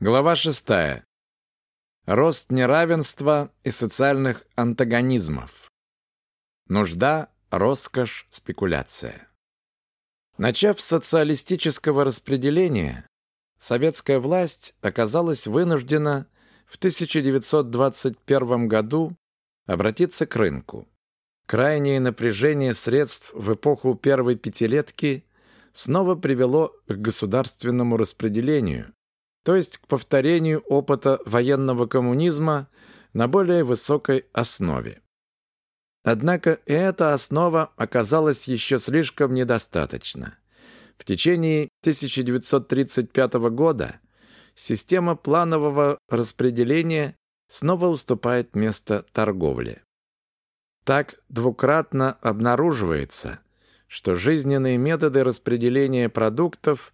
Глава 6. Рост неравенства и социальных антагонизмов. Нужда, роскошь, спекуляция. Начав с социалистического распределения, советская власть оказалась вынуждена в 1921 году обратиться к рынку. Крайнее напряжение средств в эпоху первой пятилетки снова привело к государственному распределению, то есть к повторению опыта военного коммунизма на более высокой основе. Однако эта основа оказалась еще слишком недостаточна. В течение 1935 года система планового распределения снова уступает место торговле. Так двукратно обнаруживается, что жизненные методы распределения продуктов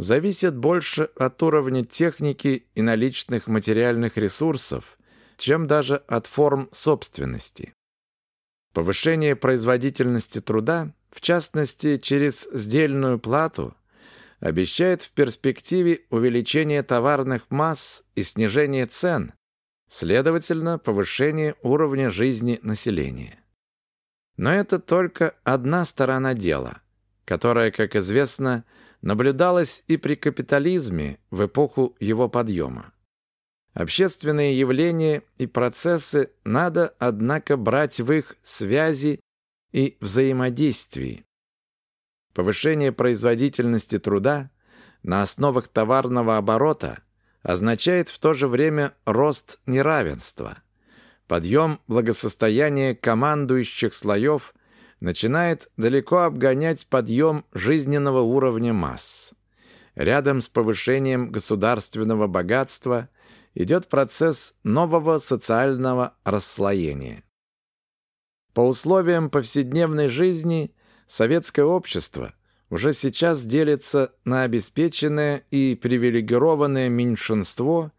зависит больше от уровня техники и наличных материальных ресурсов, чем даже от форм собственности. Повышение производительности труда, в частности через сдельную плату, обещает в перспективе увеличение товарных масс и снижение цен, следовательно, повышение уровня жизни населения. Но это только одна сторона дела, которая, как известно, наблюдалось и при капитализме в эпоху его подъема. Общественные явления и процессы надо, однако, брать в их связи и взаимодействии. Повышение производительности труда на основах товарного оборота означает в то же время рост неравенства, подъем благосостояния командующих слоев начинает далеко обгонять подъем жизненного уровня масс. Рядом с повышением государственного богатства идет процесс нового социального расслоения. По условиям повседневной жизни советское общество уже сейчас делится на обеспеченное и привилегированное меньшинство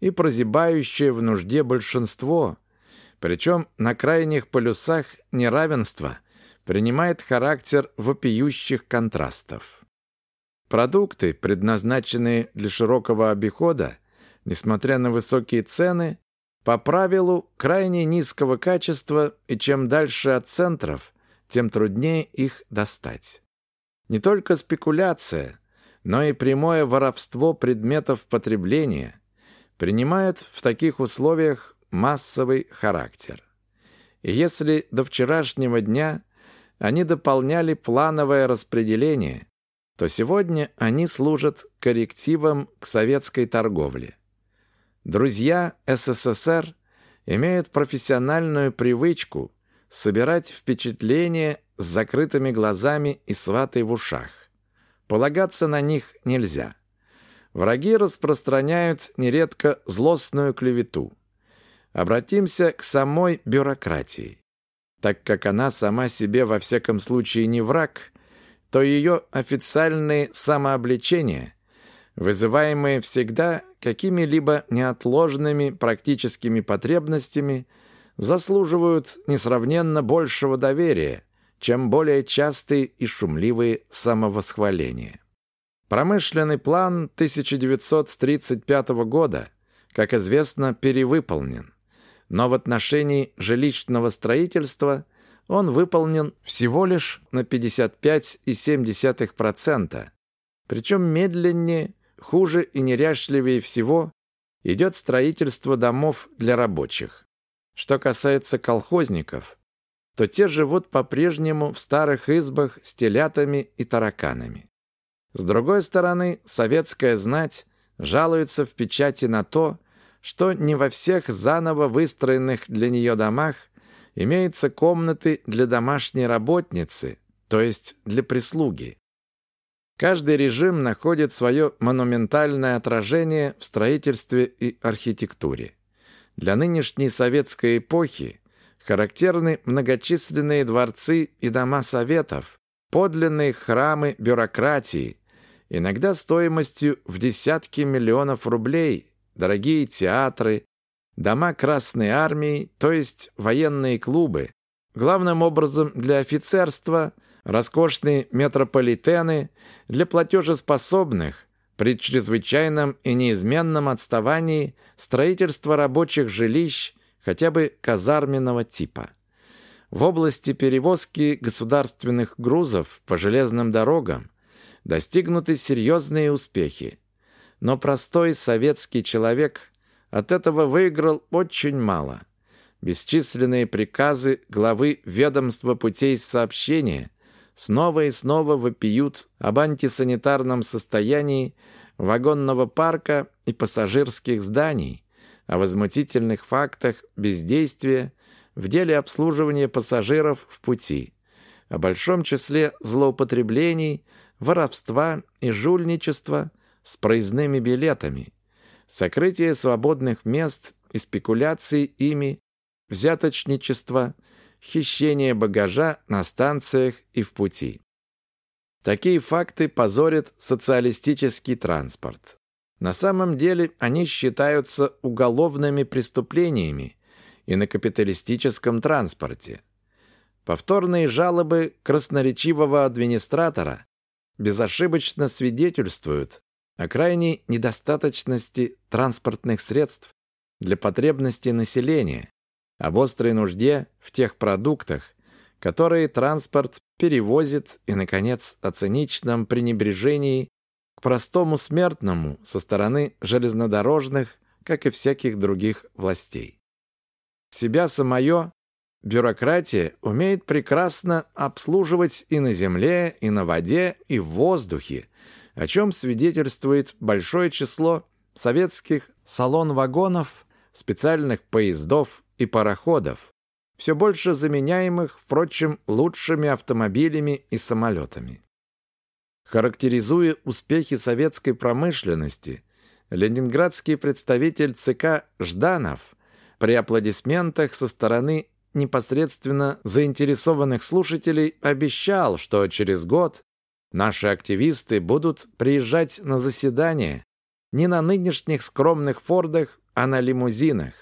и прозябающее в нужде большинство, причем на крайних полюсах неравенства – принимает характер вопиющих контрастов. Продукты, предназначенные для широкого обихода, несмотря на высокие цены, по правилу крайне низкого качества, и чем дальше от центров, тем труднее их достать. Не только спекуляция, но и прямое воровство предметов потребления принимает в таких условиях массовый характер. И если до вчерашнего дня они дополняли плановое распределение, то сегодня они служат коррективом к советской торговле. Друзья СССР имеют профессиональную привычку собирать впечатления с закрытыми глазами и сватой в ушах. Полагаться на них нельзя. Враги распространяют нередко злостную клевету. Обратимся к самой бюрократии. Так как она сама себе во всяком случае не враг, то ее официальные самообличения, вызываемые всегда какими-либо неотложными практическими потребностями, заслуживают несравненно большего доверия, чем более частые и шумливые самовосхваления. Промышленный план 1935 года, как известно, перевыполнен но в отношении жилищного строительства он выполнен всего лишь на 55,7%. Причем медленнее, хуже и неряшливее всего идет строительство домов для рабочих. Что касается колхозников, то те живут по-прежнему в старых избах с телятами и тараканами. С другой стороны, советская знать жалуется в печати на то, не во всех заново выстроенных для нее домах имеются комнаты для домашней работницы, то есть для прислуги. Каждый режим находит свое монументальное отражение в строительстве и архитектуре. Для нынешней советской эпохи характерны многочисленные дворцы и дома советов, подлинные храмы бюрократии, иногда стоимостью в десятки миллионов рублей дорогие театры, дома Красной Армии, то есть военные клубы, главным образом для офицерства, роскошные метрополитены для платежеспособных, при чрезвычайном и неизменном отставании строительства рабочих жилищ хотя бы казарменного типа. В области перевозки государственных грузов по железным дорогам достигнуты серьезные успехи. Но простой советский человек от этого выиграл очень мало. Бесчисленные приказы главы ведомства путей сообщения снова и снова вопиют об антисанитарном состоянии вагонного парка и пассажирских зданий, о возмутительных фактах бездействия в деле обслуживания пассажиров в пути, о большом числе злоупотреблений, воровства и жульничества с проездными билетами, сокрытие свободных мест и спекуляции ими, взяточничество, хищение багажа на станциях и в пути. Такие факты позорят социалистический транспорт. На самом деле они считаются уголовными преступлениями и на капиталистическом транспорте. Повторные жалобы красноречивого администратора безошибочно свидетельствуют о крайней недостаточности транспортных средств для потребностей населения, об острой нужде в тех продуктах, которые транспорт перевозит и, наконец, о циничном пренебрежении к простому смертному со стороны железнодорожных, как и всяких других властей. Себя самое бюрократия умеет прекрасно обслуживать и на земле, и на воде, и в воздухе, о чем свидетельствует большое число советских салон-вагонов, специальных поездов и пароходов, все больше заменяемых, впрочем, лучшими автомобилями и самолетами. Характеризуя успехи советской промышленности, ленинградский представитель ЦК Жданов при аплодисментах со стороны непосредственно заинтересованных слушателей обещал, что через год наши активисты будут приезжать на заседания не на нынешних скромных фордах, а на лимузинах.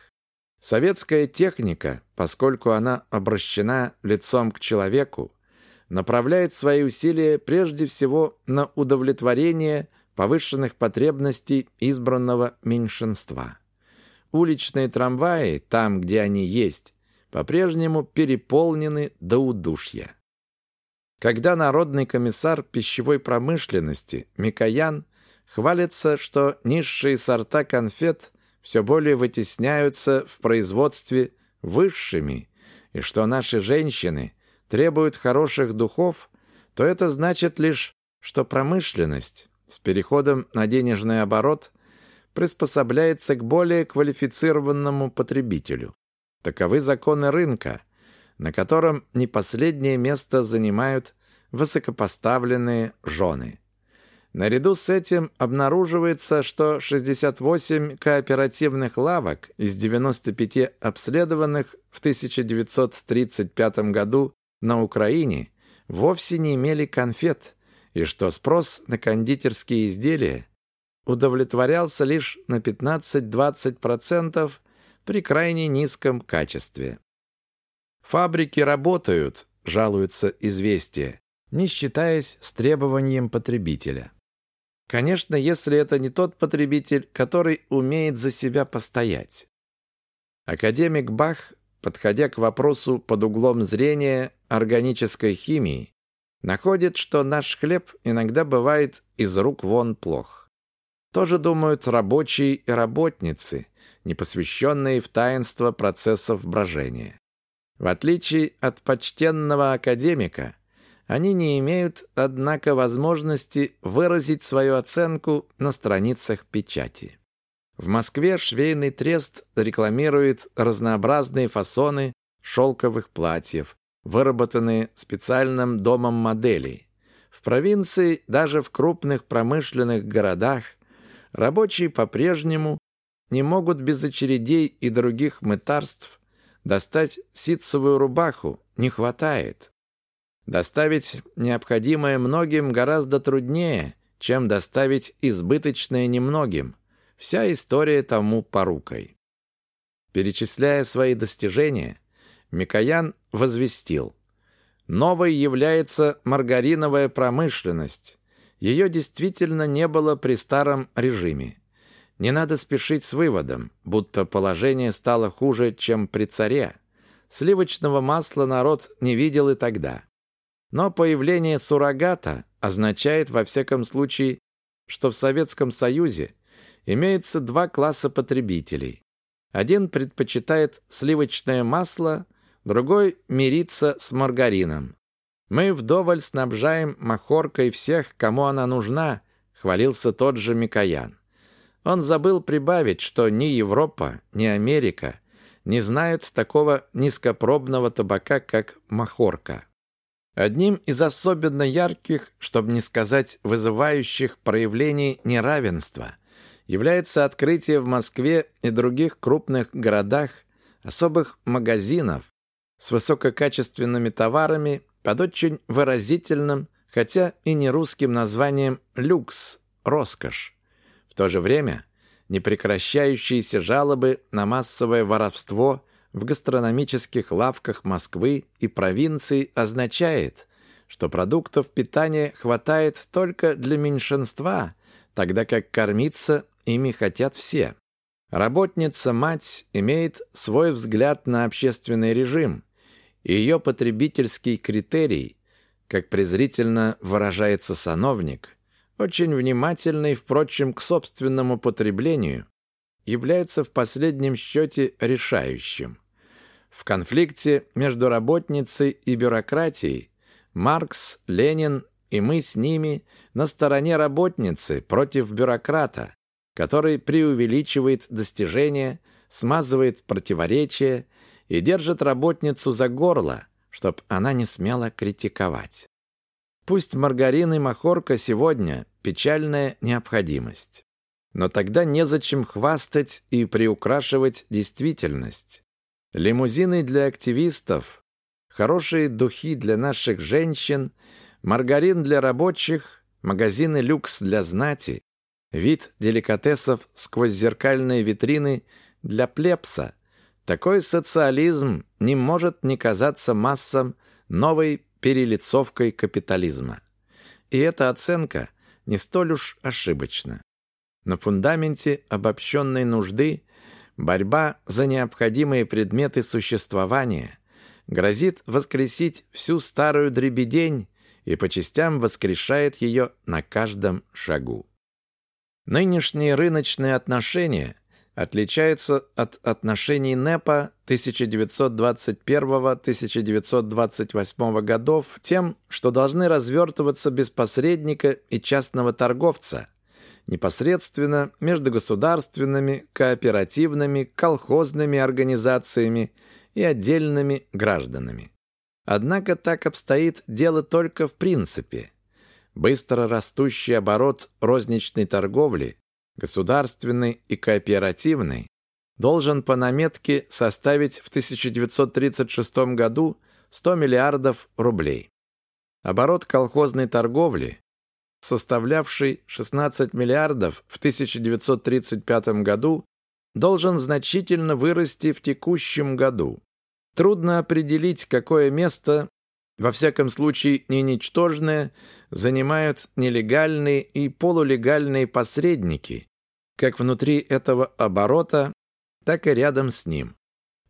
Советская техника, поскольку она обращена лицом к человеку, направляет свои усилия прежде всего на удовлетворение повышенных потребностей избранного меньшинства. Уличные трамваи, там, где они есть, по-прежнему переполнены до удушья. Когда народный комиссар пищевой промышленности Микоян хвалится, что низшие сорта конфет все более вытесняются в производстве высшими, и что наши женщины требуют хороших духов, то это значит лишь, что промышленность с переходом на денежный оборот приспособляется к более квалифицированному потребителю. Таковы законы рынка, на котором не последнее место занимают высокопоставленные жены. Наряду с этим обнаруживается, что 68 кооперативных лавок из 95 обследованных в 1935 году на Украине вовсе не имели конфет, и что спрос на кондитерские изделия удовлетворялся лишь на 15-20% при крайне низком качестве. Фабрики работают, жалуются известия, не считаясь с требованием потребителя. Конечно, если это не тот потребитель, который умеет за себя постоять. Академик Бах, подходя к вопросу под углом зрения органической химии, находит, что наш хлеб иногда бывает из рук вон плох. Тоже думают рабочие и работницы – не посвященные в таинство процессов брожения. В отличие от почтенного академика, они не имеют, однако, возможности выразить свою оценку на страницах печати. В Москве швейный трест рекламирует разнообразные фасоны шелковых платьев, выработанные специальным домом моделей. В провинции, даже в крупных промышленных городах, рабочие по-прежнему не могут без очередей и других мытарств достать ситцевую рубаху, не хватает. Доставить необходимое многим гораздо труднее, чем доставить избыточное немногим. Вся история тому порукой. Перечисляя свои достижения, Микоян возвестил. Новой является маргариновая промышленность. Ее действительно не было при старом режиме. Не надо спешить с выводом, будто положение стало хуже, чем при царе. Сливочного масла народ не видел и тогда. Но появление суррогата означает, во всяком случае, что в Советском Союзе имеются два класса потребителей. Один предпочитает сливочное масло, другой мирится с маргарином. Мы вдоволь снабжаем махоркой всех, кому она нужна, хвалился тот же Микоян. Он забыл прибавить, что ни Европа, ни Америка не знают такого низкопробного табака, как махорка. Одним из особенно ярких, чтобы не сказать вызывающих проявлений неравенства, является открытие в Москве и других крупных городах особых магазинов с высококачественными товарами под очень выразительным, хотя и не русским названием «люкс» – «роскошь». То же время непрекращающиеся жалобы на массовое воровство в гастрономических лавках Москвы и провинции означает, что продуктов питания хватает только для меньшинства, тогда как кормиться ими хотят все. Работница-мать имеет свой взгляд на общественный режим, и ее потребительский критерий, как презрительно выражается сановник, очень внимательный, впрочем, к собственному потреблению, является в последнем счете решающим. В конфликте между работницей и бюрократией Маркс, Ленин и мы с ними на стороне работницы против бюрократа, который преувеличивает достижения, смазывает противоречия и держит работницу за горло, чтоб она не смела критиковать. Пусть маргарин и махорка сегодня – печальная необходимость. Но тогда незачем хвастать и приукрашивать действительность. Лимузины для активистов, хорошие духи для наших женщин, маргарин для рабочих, магазины люкс для знати, Вид деликатесов сквозь зеркальные витрины для плебса. Такой социализм не может не казаться массам новой перелицовкой капитализма. И эта оценка не столь уж ошибочна. На фундаменте обобщенной нужды борьба за необходимые предметы существования грозит воскресить всю старую дребедень и по частям воскрешает ее на каждом шагу. Нынешние рыночные отношения отличаются от отношений НЭПа 1921-1928 годов тем, что должны развертываться без посредника и частного торговца, непосредственно между государственными, кооперативными, колхозными организациями и отдельными гражданами. Однако так обстоит дело только в принципе – Быстро растущий оборот розничной торговли, государственной и кооперативной, должен по наметке составить в 1936 году 100 миллиардов рублей. Оборот колхозной торговли, составлявший 16 миллиардов в 1935 году, должен значительно вырасти в текущем году. Трудно определить, какое место во всяком случае не ничтожное, занимают нелегальные и полулегальные посредники, как внутри этого оборота, так и рядом с ним.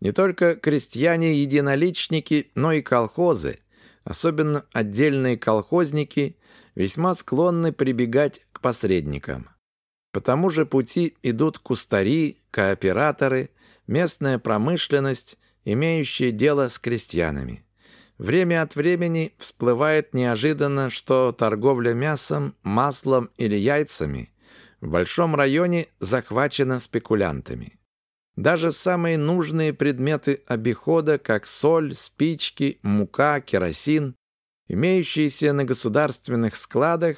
Не только крестьяне-единоличники, но и колхозы, особенно отдельные колхозники, весьма склонны прибегать к посредникам. По тому же пути идут кустари, кооператоры, местная промышленность, имеющие дело с крестьянами. Время от времени всплывает неожиданно, что торговля мясом, маслом или яйцами в большом районе захвачена спекулянтами. Даже самые нужные предметы обихода, как соль, спички, мука, керосин, имеющиеся на государственных складах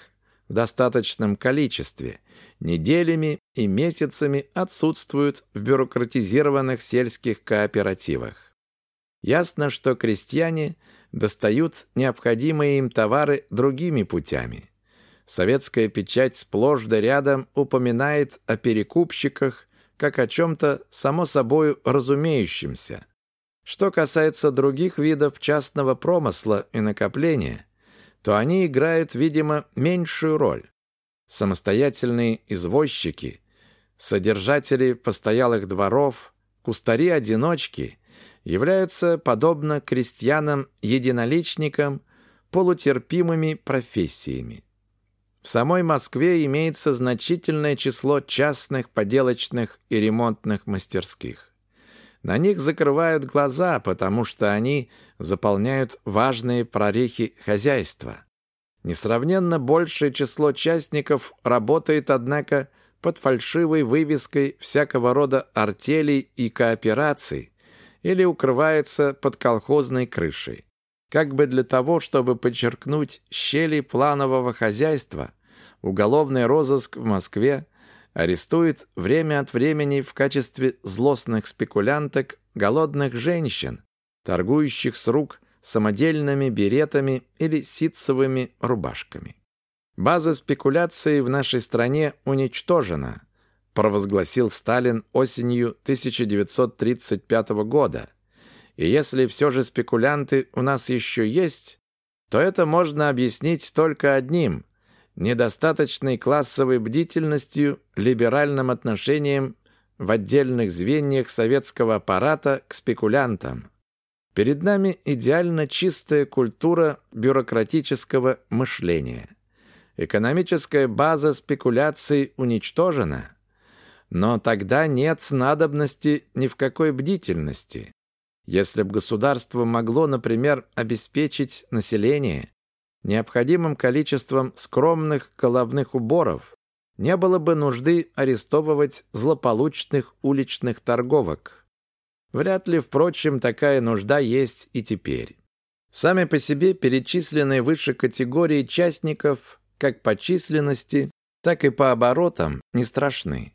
в достаточном количестве, неделями и месяцами отсутствуют в бюрократизированных сельских кооперативах. Ясно, что крестьяне – достают необходимые им товары другими путями. Советская печать сплошь да рядом упоминает о перекупщиках как о чем-то само собой разумеющемся. Что касается других видов частного промысла и накопления, то они играют, видимо, меньшую роль. Самостоятельные извозчики, содержатели постоялых дворов, кустари-одиночки являются, подобно крестьянам-единоличникам, полутерпимыми профессиями. В самой Москве имеется значительное число частных поделочных и ремонтных мастерских. На них закрывают глаза, потому что они заполняют важные прорехи хозяйства. Несравненно большее число частников работает, однако, под фальшивой вывеской всякого рода артелей и коопераций или укрывается под колхозной крышей. Как бы для того, чтобы подчеркнуть щели планового хозяйства, уголовный розыск в Москве арестует время от времени в качестве злостных спекулянток голодных женщин, торгующих с рук самодельными беретами или ситцевыми рубашками. База спекуляции в нашей стране уничтожена, провозгласил Сталин осенью 1935 года. И если все же спекулянты у нас еще есть, то это можно объяснить только одним недостаточной классовой бдительностью, либеральным отношением в отдельных звеньях советского аппарата к спекулянтам. Перед нами идеально чистая культура бюрократического мышления. Экономическая база спекуляций уничтожена, но тогда нет надобности ни в какой бдительности. Если бы государство могло, например, обеспечить население необходимым количеством скромных головных уборов, не было бы нужды арестовывать злополучных уличных торговок. Вряд ли, впрочем, такая нужда есть и теперь. Сами по себе перечисленные выше категории частников, как по численности, так и по оборотам, не страшны.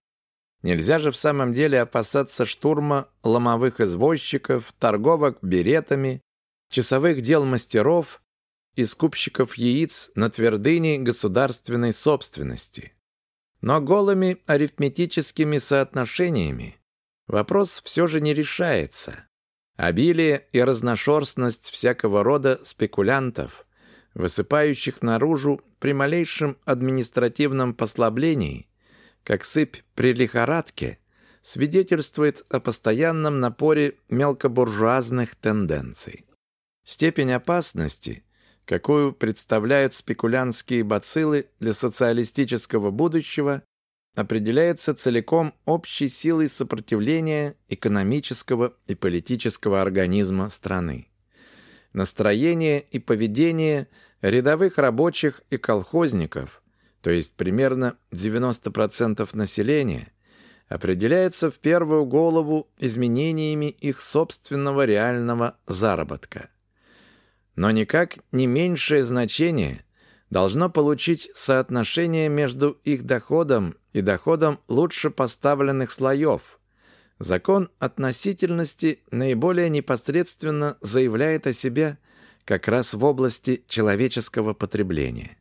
Нельзя же в самом деле опасаться штурма ломовых извозчиков, торговок беретами, часовых дел мастеров и скупщиков яиц на твердыне государственной собственности. Но голыми арифметическими соотношениями вопрос все же не решается. Обилие и разношерстность всякого рода спекулянтов, высыпающих наружу при малейшем административном послаблении, как сыпь при лихорадке, свидетельствует о постоянном напоре мелкобуржуазных тенденций. Степень опасности какую представляют спекулянтские бациллы для социалистического будущего, определяется целиком общей силой сопротивления экономического и политического организма страны. Настроение и поведение рядовых рабочих и колхозников, то есть примерно 90% населения, определяется в первую голову изменениями их собственного реального заработка. Но никак не меньшее значение должно получить соотношение между их доходом и доходом лучше поставленных слоев. Закон относительности наиболее непосредственно заявляет о себе как раз в области человеческого потребления.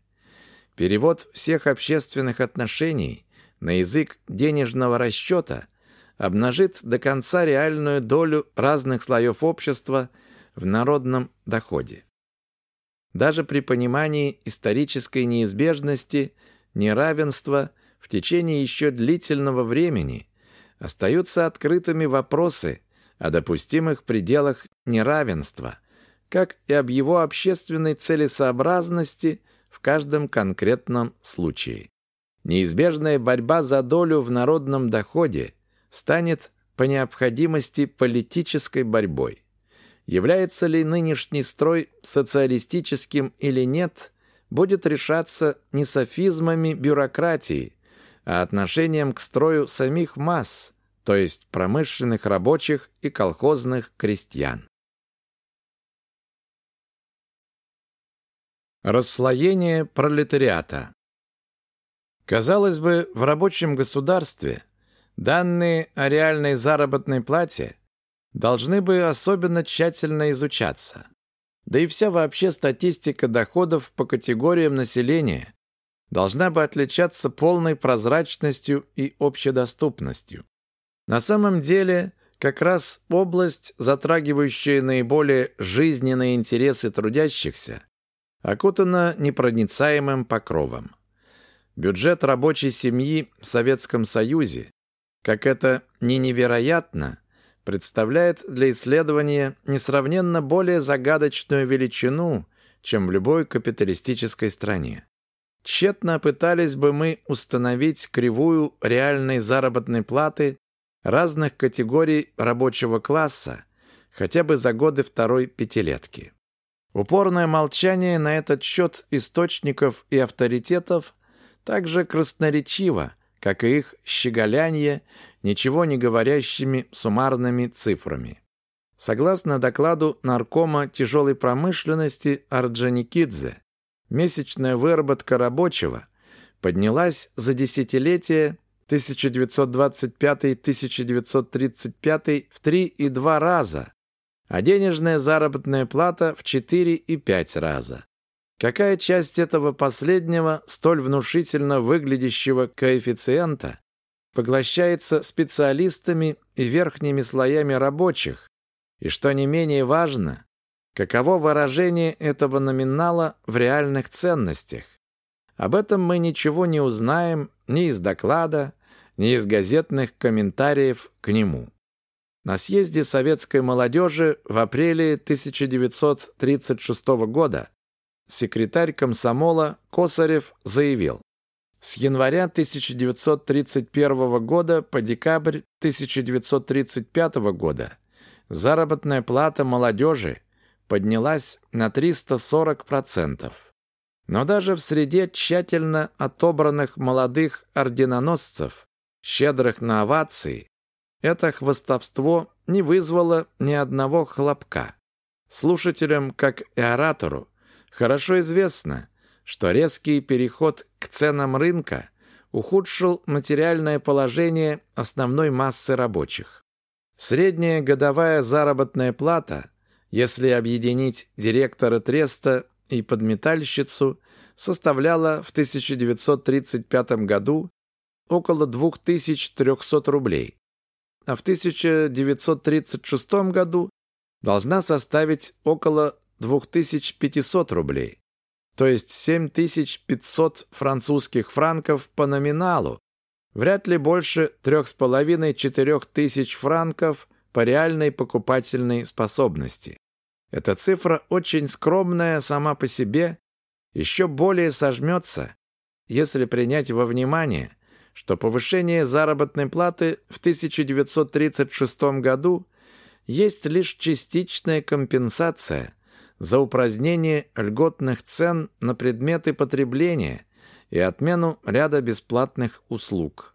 Перевод всех общественных отношений на язык денежного расчета обнажит до конца реальную долю разных слоев общества – в народном доходе. Даже при понимании исторической неизбежности неравенства в течение еще длительного времени остаются открытыми вопросы о допустимых пределах неравенства, как и об его общественной целесообразности каждом конкретном случае. Неизбежная борьба за долю в народном доходе станет по необходимости политической борьбой. Является ли нынешний строй социалистическим или нет, будет решаться не софизмами бюрократии, а отношением к строю самих масс, то есть промышленных рабочих и колхозных крестьян. Расслоение пролетариата Казалось бы, в рабочем государстве данные о реальной заработной плате – должны бы особенно тщательно изучаться. Да и вся вообще статистика доходов по категориям населения должна бы отличаться полной прозрачностью и общедоступностью. На самом деле, как раз область, затрагивающая наиболее жизненные интересы трудящихся, окутана непроницаемым покровом. Бюджет рабочей семьи в Советском Союзе, как это не невероятно, представляет для исследования несравненно более загадочную величину, чем в любой капиталистической стране. Тщетно пытались бы мы установить кривую реальной заработной платы разных категорий рабочего класса хотя бы за годы второй пятилетки. Упорное молчание на этот счет источников и авторитетов также красноречиво, как и их щеголяние ничего не говорящими суммарными цифрами. Согласно докладу наркома тяжелой промышленности Орджоникидзе, месячная выработка рабочего поднялась за десятилетие 1925-1935 в 3,2 раза, а денежная заработная плата в 4,5 раза. Какая часть этого последнего, столь внушительно выглядящего коэффициента, поглощается специалистами и верхними слоями рабочих, и, что не менее важно, каково выражение этого номинала в реальных ценностях. Об этом мы ничего не узнаем ни из доклада, ни из газетных комментариев к нему. На съезде советской молодежи в апреле 1936 года секретарь комсомола Косарев заявил, с января 1931 года по декабрь 1935 года заработная плата молодежи поднялась на 340%. Но даже в среде тщательно отобранных молодых орденоносцев, щедрых на овации, это хвостовство не вызвало ни одного хлопка. Слушателям, как и оратору, хорошо известно, что резкий переход к ценам рынка ухудшил материальное положение основной массы рабочих. Средняя годовая заработная плата, если объединить директора треста и подметальщицу, составляла в 1935 году около 2300 рублей, а в 1936 году должна составить около 2500 рублей, то есть 7500 французских франков по номиналу, вряд ли больше 3,5-4 тысяч франков по реальной покупательной способности. Эта цифра очень скромная сама по себе, еще более сожмется, если принять во внимание, что повышение заработной платы в 1936 году есть лишь частичная компенсация за упразднение льготных цен на предметы потребления и отмену ряда бесплатных услуг.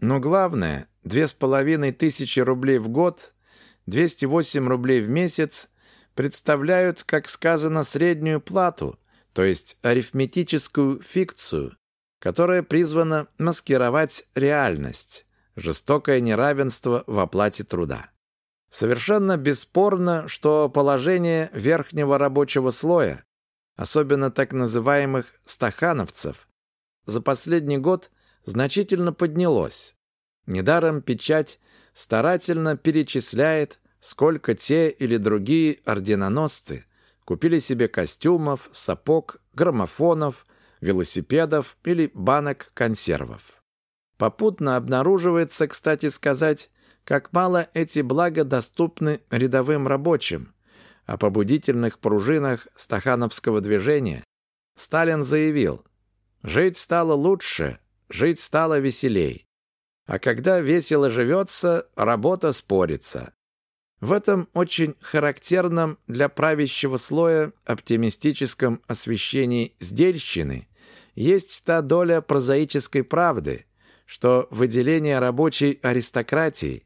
Но главное, две с половиной тысячи рублей в год, 208 рублей в месяц представляют, как сказано, среднюю плату, то есть арифметическую фикцию, которая призвана маскировать реальность, жестокое неравенство в оплате труда. Совершенно бесспорно, что положение верхнего рабочего слоя особенно так называемых стахановцев, за последний год значительно поднялось. Недаром печать старательно перечисляет, сколько те или другие орденоносцы купили себе костюмов, сапог, граммофонов, велосипедов или банок консервов. Попутно обнаруживается, кстати сказать, как мало эти блага доступны рядовым рабочим, о побудительных пружинах стахановского движения, Сталин заявил, «Жить стало лучше, жить стало веселей. А когда весело живется, работа спорится». В этом очень характерном для правящего слоя оптимистическом освещении сдельщины есть та доля прозаической правды, что выделение рабочей аристократии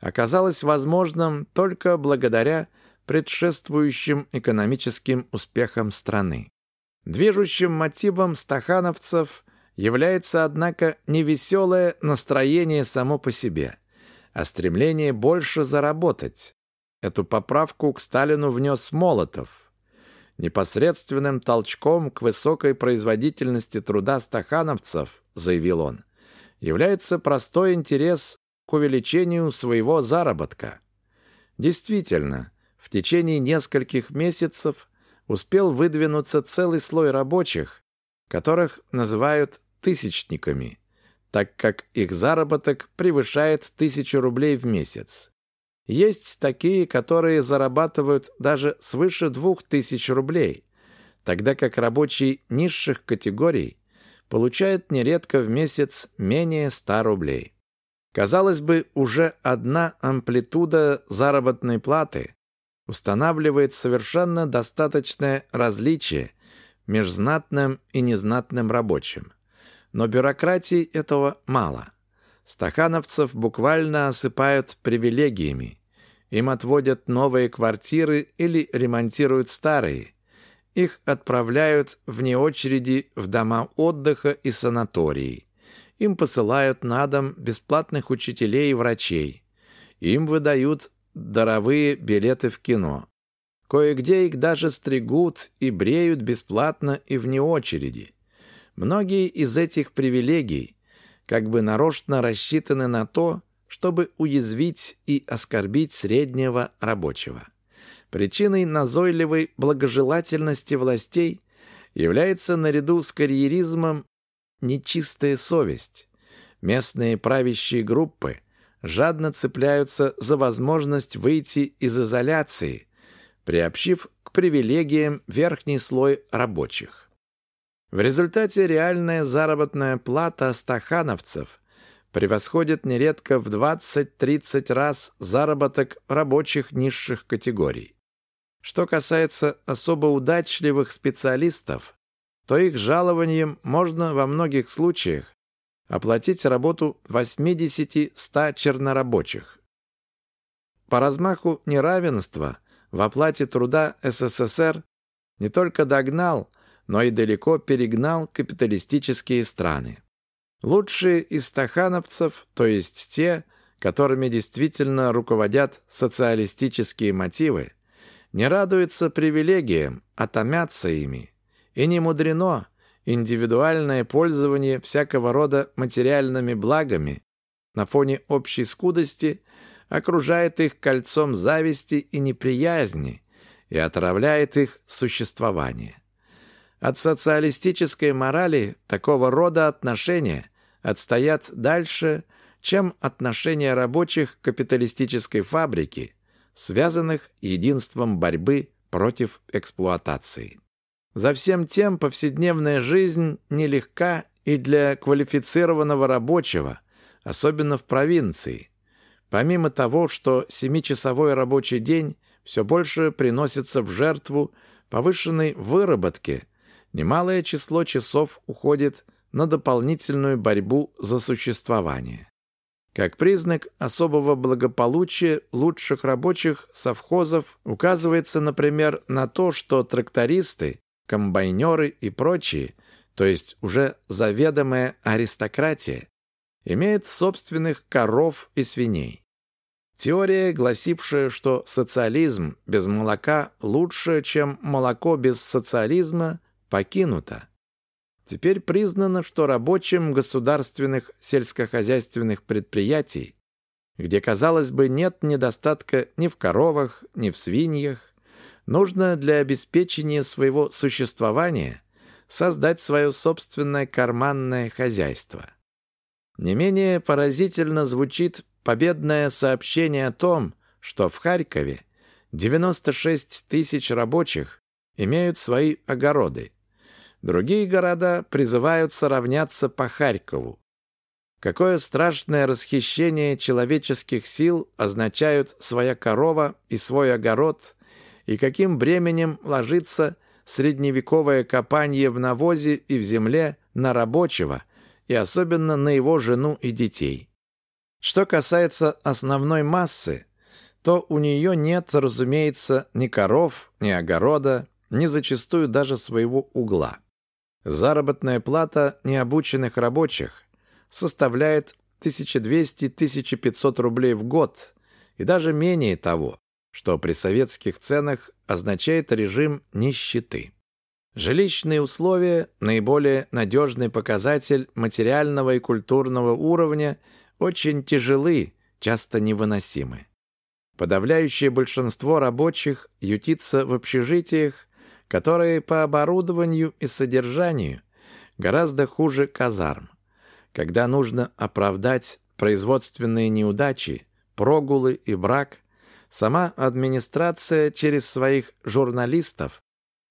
оказалось возможным только благодаря предшествующим экономическим успехам страны. Движущим мотивом стахановцев является, однако, не веселое настроение само по себе, а стремление больше заработать. Эту поправку к Сталину внес Молотов. Непосредственным толчком к высокой производительности труда стахановцев, заявил он, является простой интерес к увеличению своего заработка. Действительно, в течение нескольких месяцев успел выдвинуться целый слой рабочих, которых называют тысячниками, так как их заработок превышает тысячу рублей в месяц. Есть такие, которые зарабатывают даже свыше двух тысяч рублей, тогда как рабочие низших категорий получают нередко в месяц менее 100 рублей. Казалось бы, уже одна амплитуда заработной платы устанавливает совершенно достаточное различие между знатным и незнатным рабочим. Но бюрократии этого мало. Стахановцев буквально осыпают привилегиями. Им отводят новые квартиры или ремонтируют старые. Их отправляют вне очереди в дома отдыха и санатории. Им посылают на дом бесплатных учителей и врачей. Им выдают даровые билеты в кино. Кое-где их даже стригут и бреют бесплатно и вне очереди. Многие из этих привилегий как бы нарочно рассчитаны на то, чтобы уязвить и оскорбить среднего рабочего. Причиной назойливой благожелательности властей является наряду с карьеризмом нечистая совесть. Местные правящие группы жадно цепляются за возможность выйти из изоляции, приобщив к привилегиям верхний слой рабочих. В результате реальная заработная плата стахановцев превосходит нередко в 20-30 раз заработок рабочих низших категорий. Что касается особо удачливых специалистов, то их жалованием можно во многих случаях оплатить работу 80-100 чернорабочих. По размаху неравенства в оплате труда СССР не только догнал, но и далеко перегнал капиталистические страны. Лучшие из стахановцев, то есть те, которыми действительно руководят социалистические мотивы, не радуются привилегиям, а томятся ими. И не мудрено – индивидуальное пользование всякого рода материальными благами на фоне общей скудости окружает их кольцом зависти и неприязни и отравляет их существование. От социалистической морали такого рода отношения отстоят дальше, чем отношения рабочих капиталистической фабрики, связанных единством борьбы против эксплуатации. За всем тем повседневная жизнь нелегка и для квалифицированного рабочего, особенно в провинции. Помимо того, что семичасовой рабочий день все больше приносится в жертву повышенной выработке, немалое число часов уходит на дополнительную борьбу за существование. Как признак особого благополучия лучших рабочих совхозов указывается, например, на то, что трактористы комбайнеры и прочие, то есть уже заведомая аристократия, имеет собственных коров и свиней. Теория, гласившая, что социализм без молока лучше, чем молоко без социализма, покинута. Теперь признано, что рабочим государственных сельскохозяйственных предприятий, где, казалось бы, нет недостатка ни в коровах, ни в свиньях, Нужно для обеспечения своего существования создать свое собственное карманное хозяйство. Не менее поразительно звучит победное сообщение о том, что в Харькове 96 тысяч рабочих имеют свои огороды. Другие города призываются равняться по Харькову. Какое страшное расхищение человеческих сил означают своя корова и свой огород и каким бременем ложится средневековое копание в навозе и в земле на рабочего, и особенно на его жену и детей. Что касается основной массы, то у нее нет, разумеется, ни коров, ни огорода, ни зачастую даже своего угла. Заработная плата необученных рабочих составляет 1200-1500 рублей в год и даже менее того что при советских ценах означает режим нищеты. Жилищные условия – наиболее надежный показатель материального и культурного уровня, очень тяжелы, часто невыносимы. Подавляющее большинство рабочих ютится в общежитиях, которые по оборудованию и содержанию гораздо хуже казарм. Когда нужно оправдать производственные неудачи, прогулы и брак, сама администрация через своих журналистов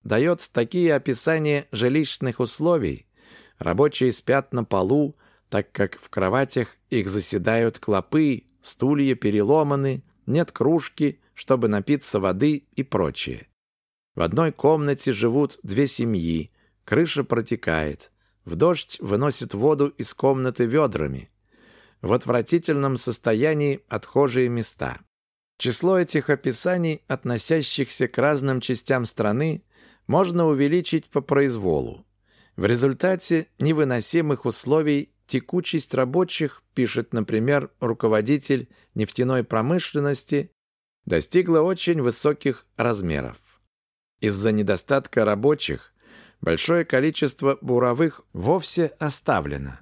дает такие описания жилищных условий. Рабочие спят на полу, так как в кроватях их заседают клопы, стулья переломаны, нет кружки, чтобы напиться воды и прочее. В одной комнате живут две семьи, крыша протекает, в дождь выносит воду из комнаты ведрами. В отвратительном состоянии отхожие места. Число этих описаний, относящихся к разным частям страны, можно увеличить по произволу. В результате невыносимых условий текучесть рабочих, пишет, например, руководитель нефтяной промышленности, достигла очень высоких размеров. Из-за недостатка рабочих большое количество буровых вовсе оставлено.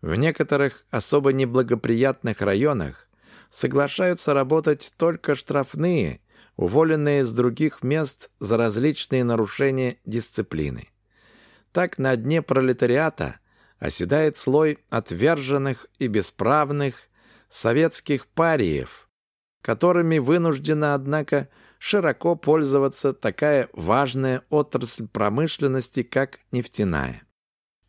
В некоторых особо неблагоприятных районах соглашаются работать только штрафные, уволенные с других мест за различные нарушения дисциплины. Так на дне пролетариата оседает слой отверженных и бесправных советских париев, которыми вынуждена, однако, широко пользоваться такая важная отрасль промышленности, как нефтяная.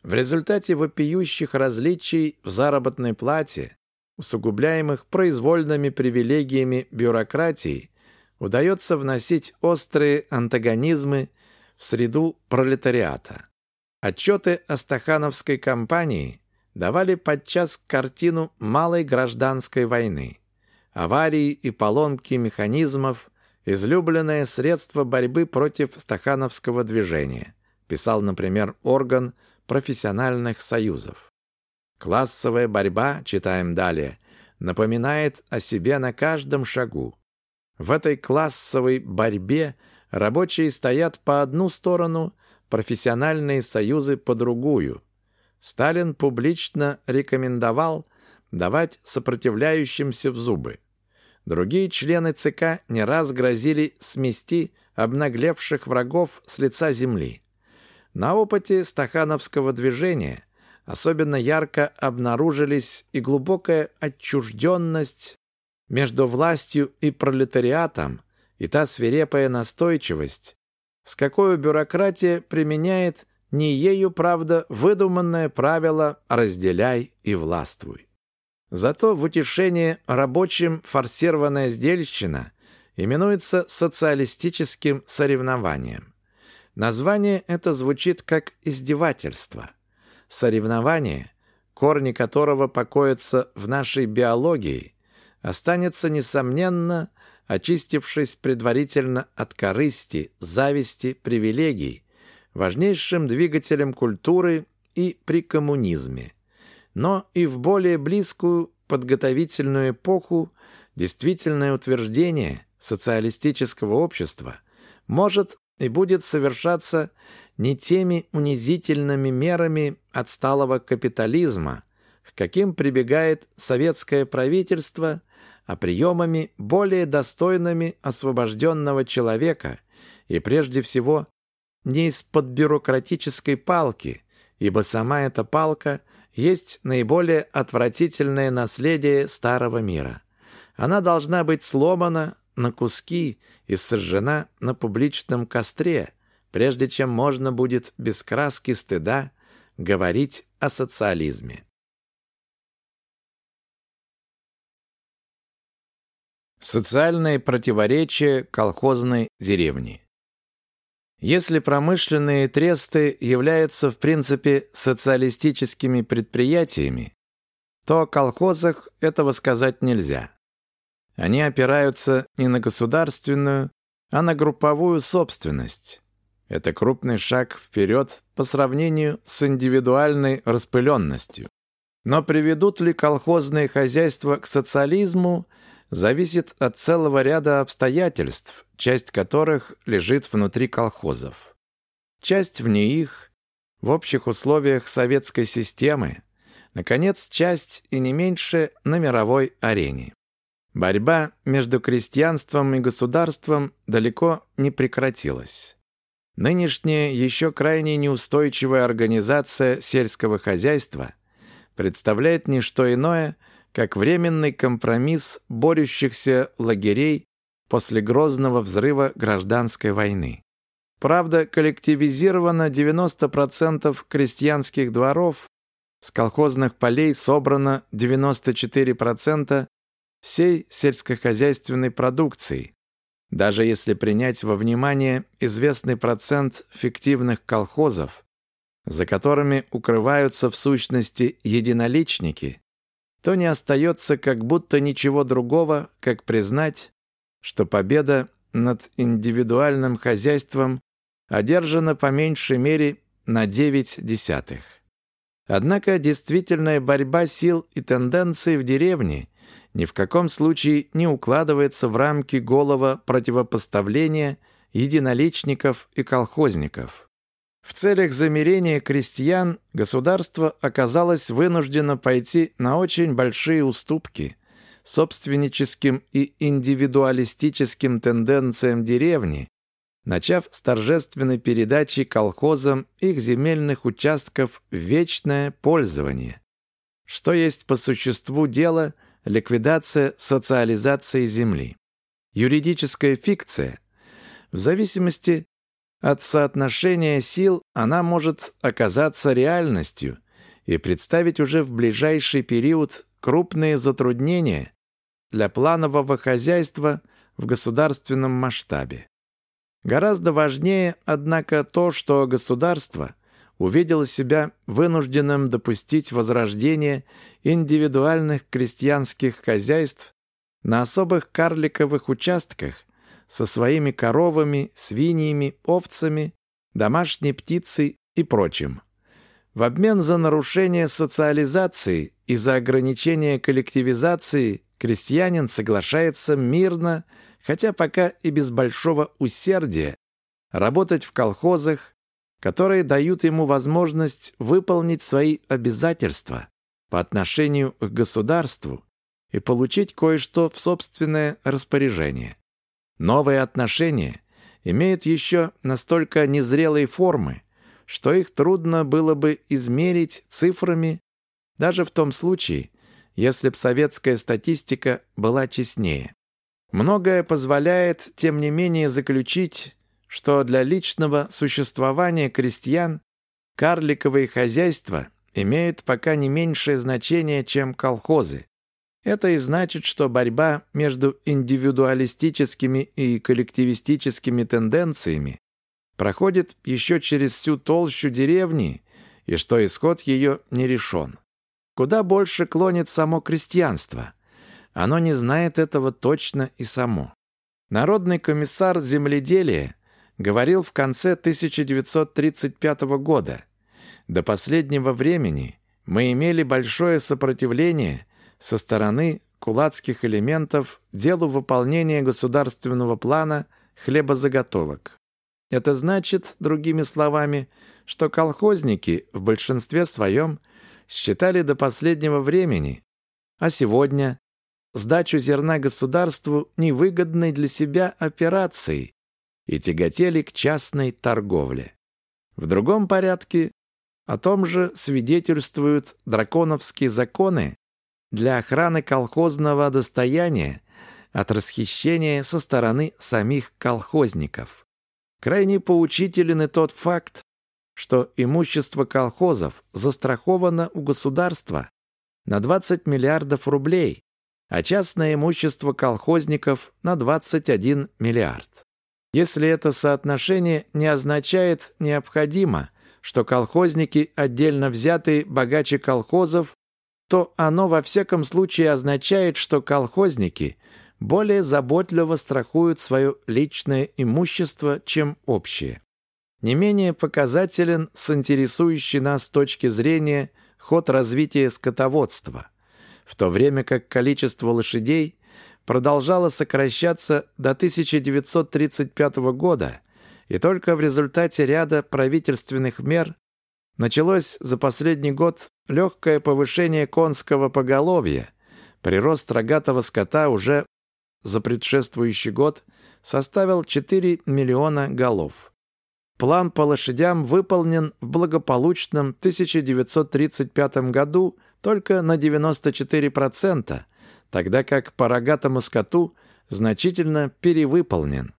В результате вопиющих различий в заработной плате, усугубляемых произвольными привилегиями бюрократии, удается вносить острые антагонизмы в среду пролетариата. Отчеты о стахановской кампании давали подчас картину малой гражданской войны. Аварии и поломки механизмов – излюбленное средство борьбы против стахановского движения, писал, например, орган профессиональных союзов. Классовая борьба, читаем далее, напоминает о себе на каждом шагу. В этой классовой борьбе рабочие стоят по одну сторону, профессиональные союзы по другую. Сталин публично рекомендовал давать сопротивляющимся в зубы. Другие члены ЦК не раз грозили смести обнаглевших врагов с лица земли. На опыте стахановского движения особенно ярко обнаружились и глубокая отчужденность между властью и пролетариатом и та свирепая настойчивость, с какой бюрократия применяет не ею, правда, выдуманное правило «разделяй и властвуй». Зато в утешение рабочим форсированная сдельщина именуется социалистическим соревнованием. Название это звучит как издевательство. Соревнование, корни которого покоятся в нашей биологии, останется, несомненно, очистившись предварительно от корысти, зависти, привилегий, важнейшим двигателем культуры и при коммунизме. Но и в более близкую подготовительную эпоху действительное утверждение социалистического общества может и будет совершаться не теми унизительными мерами отсталого капитализма, к каким прибегает советское правительство, а приемами более достойными освобожденного человека и прежде всего не из-под бюрократической палки, ибо сама эта палка есть наиболее отвратительное наследие старого мира. Она должна быть сломана на куски и сожжена на публичном костре, прежде чем можно будет без краски стыда говорить о социализме. Социальные противоречия колхозной деревни. Если промышленные тресты являются в принципе социалистическими предприятиями, то о колхозах этого сказать нельзя. Они опираются не на государственную, а на групповую собственность. Это крупный шаг вперед по сравнению с индивидуальной распыленностью. Но приведут ли колхозные хозяйства к социализму – зависит от целого ряда обстоятельств, часть которых лежит внутри колхозов. Часть вне их, в общих условиях советской системы, наконец, часть и не меньше на мировой арене. Борьба между крестьянством и государством далеко не прекратилась. Нынешняя еще крайне неустойчивая организация сельского хозяйства представляет не что иное, как временный компромисс борющихся лагерей после грозного взрыва гражданской войны. Правда, коллективизировано 90% крестьянских дворов, с колхозных полей собрано 94% всей сельскохозяйственной продукции. Даже если принять во внимание известный процент фиктивных колхозов, за которыми укрываются в сущности единоличники, то не остается как будто ничего другого, как признать, что победа над индивидуальным хозяйством одержана по меньшей мере на 9 десятых. Однако действительная борьба сил и тенденций в деревне ни в каком случае не укладывается в рамки голого противопоставления единоличников и колхозников. В целях замирения крестьян государство оказалось вынуждено пойти на очень большие уступки. Собственническим и индивидуалистическим тенденциям деревни, начав с торжественной передачи колхозам их земельных участков в вечное пользование, что есть по существу дела ликвидация социализации земли. Юридическая фикция. В зависимости от соотношения сил она может оказаться реальностью и представить уже в ближайший период крупные затруднения для планового хозяйства в государственном масштабе. Гораздо важнее, однако, то, что государство увидело себя вынужденным допустить возрождение индивидуальных крестьянских хозяйств на особых карликовых участках со своими коровами, свиньями, овцами, домашней птицей и прочим. В обмен за нарушение социализации и за ограничение коллективизации крестьянин соглашается мирно, хотя пока и без большого усердия, работать в колхозах, которые дают ему возможность выполнить свои обязательства по отношению к государству и получить кое-что в собственное распоряжение. Новые отношения имеют еще настолько незрелые формы, что их трудно было бы измерить цифрами даже в том случае, если б советская статистика была честнее. Многое позволяет, тем не менее, заключить, что для личного существования крестьян карликовые хозяйства имеют пока не меньшее значение, чем колхозы, это и значит, что борьба между индивидуалистическими и коллективистическими тенденциями проходит еще через всю толщу деревни и что исход ее не решен. Куда больше клонит само крестьянство. Оно не знает этого точно и само. Народный комиссар земледелия говорил в конце 1935 года, «До последнего времени мы имели большое сопротивление – со стороны кулацких элементов делу выполнения государственного плана хлебозаготовок. Это значит, другими словами, что колхозники в большинстве своем считали до последнего времени, а сегодня сдачу зерна государству невыгодной для себя операцией и тяготели к частной торговле. В другом порядке о том же свидетельствуют драконовские законы для охраны колхозного достояния от расхищения со стороны самих колхозников. Крайне поучителен и тот факт, что имущество колхозов застраховано у государства на 20 миллиардов рублей, а частное имущество колхозников на 21 миллиард. Если это соотношение не означает необходимо, что колхозники, отдельно взятые богаче колхозов, то оно во всяком случае означает, что колхозники более заботливо страхуют свое личное имущество, чем общее. Не менее показателен с интересующей нас точки зрения ход развития скотоводства, в то время как количество лошадей продолжало сокращаться до 1935 года, и только в результате ряда правительственных мер Началось за последний год легкое повышение конского поголовья. Прирост рогатого скота уже за предшествующий год составил 4 миллиона голов. план по лошадям выполнен в благополучном 1935 году только на 94%, тогда как по рогатому скоту значительно перевыполнен.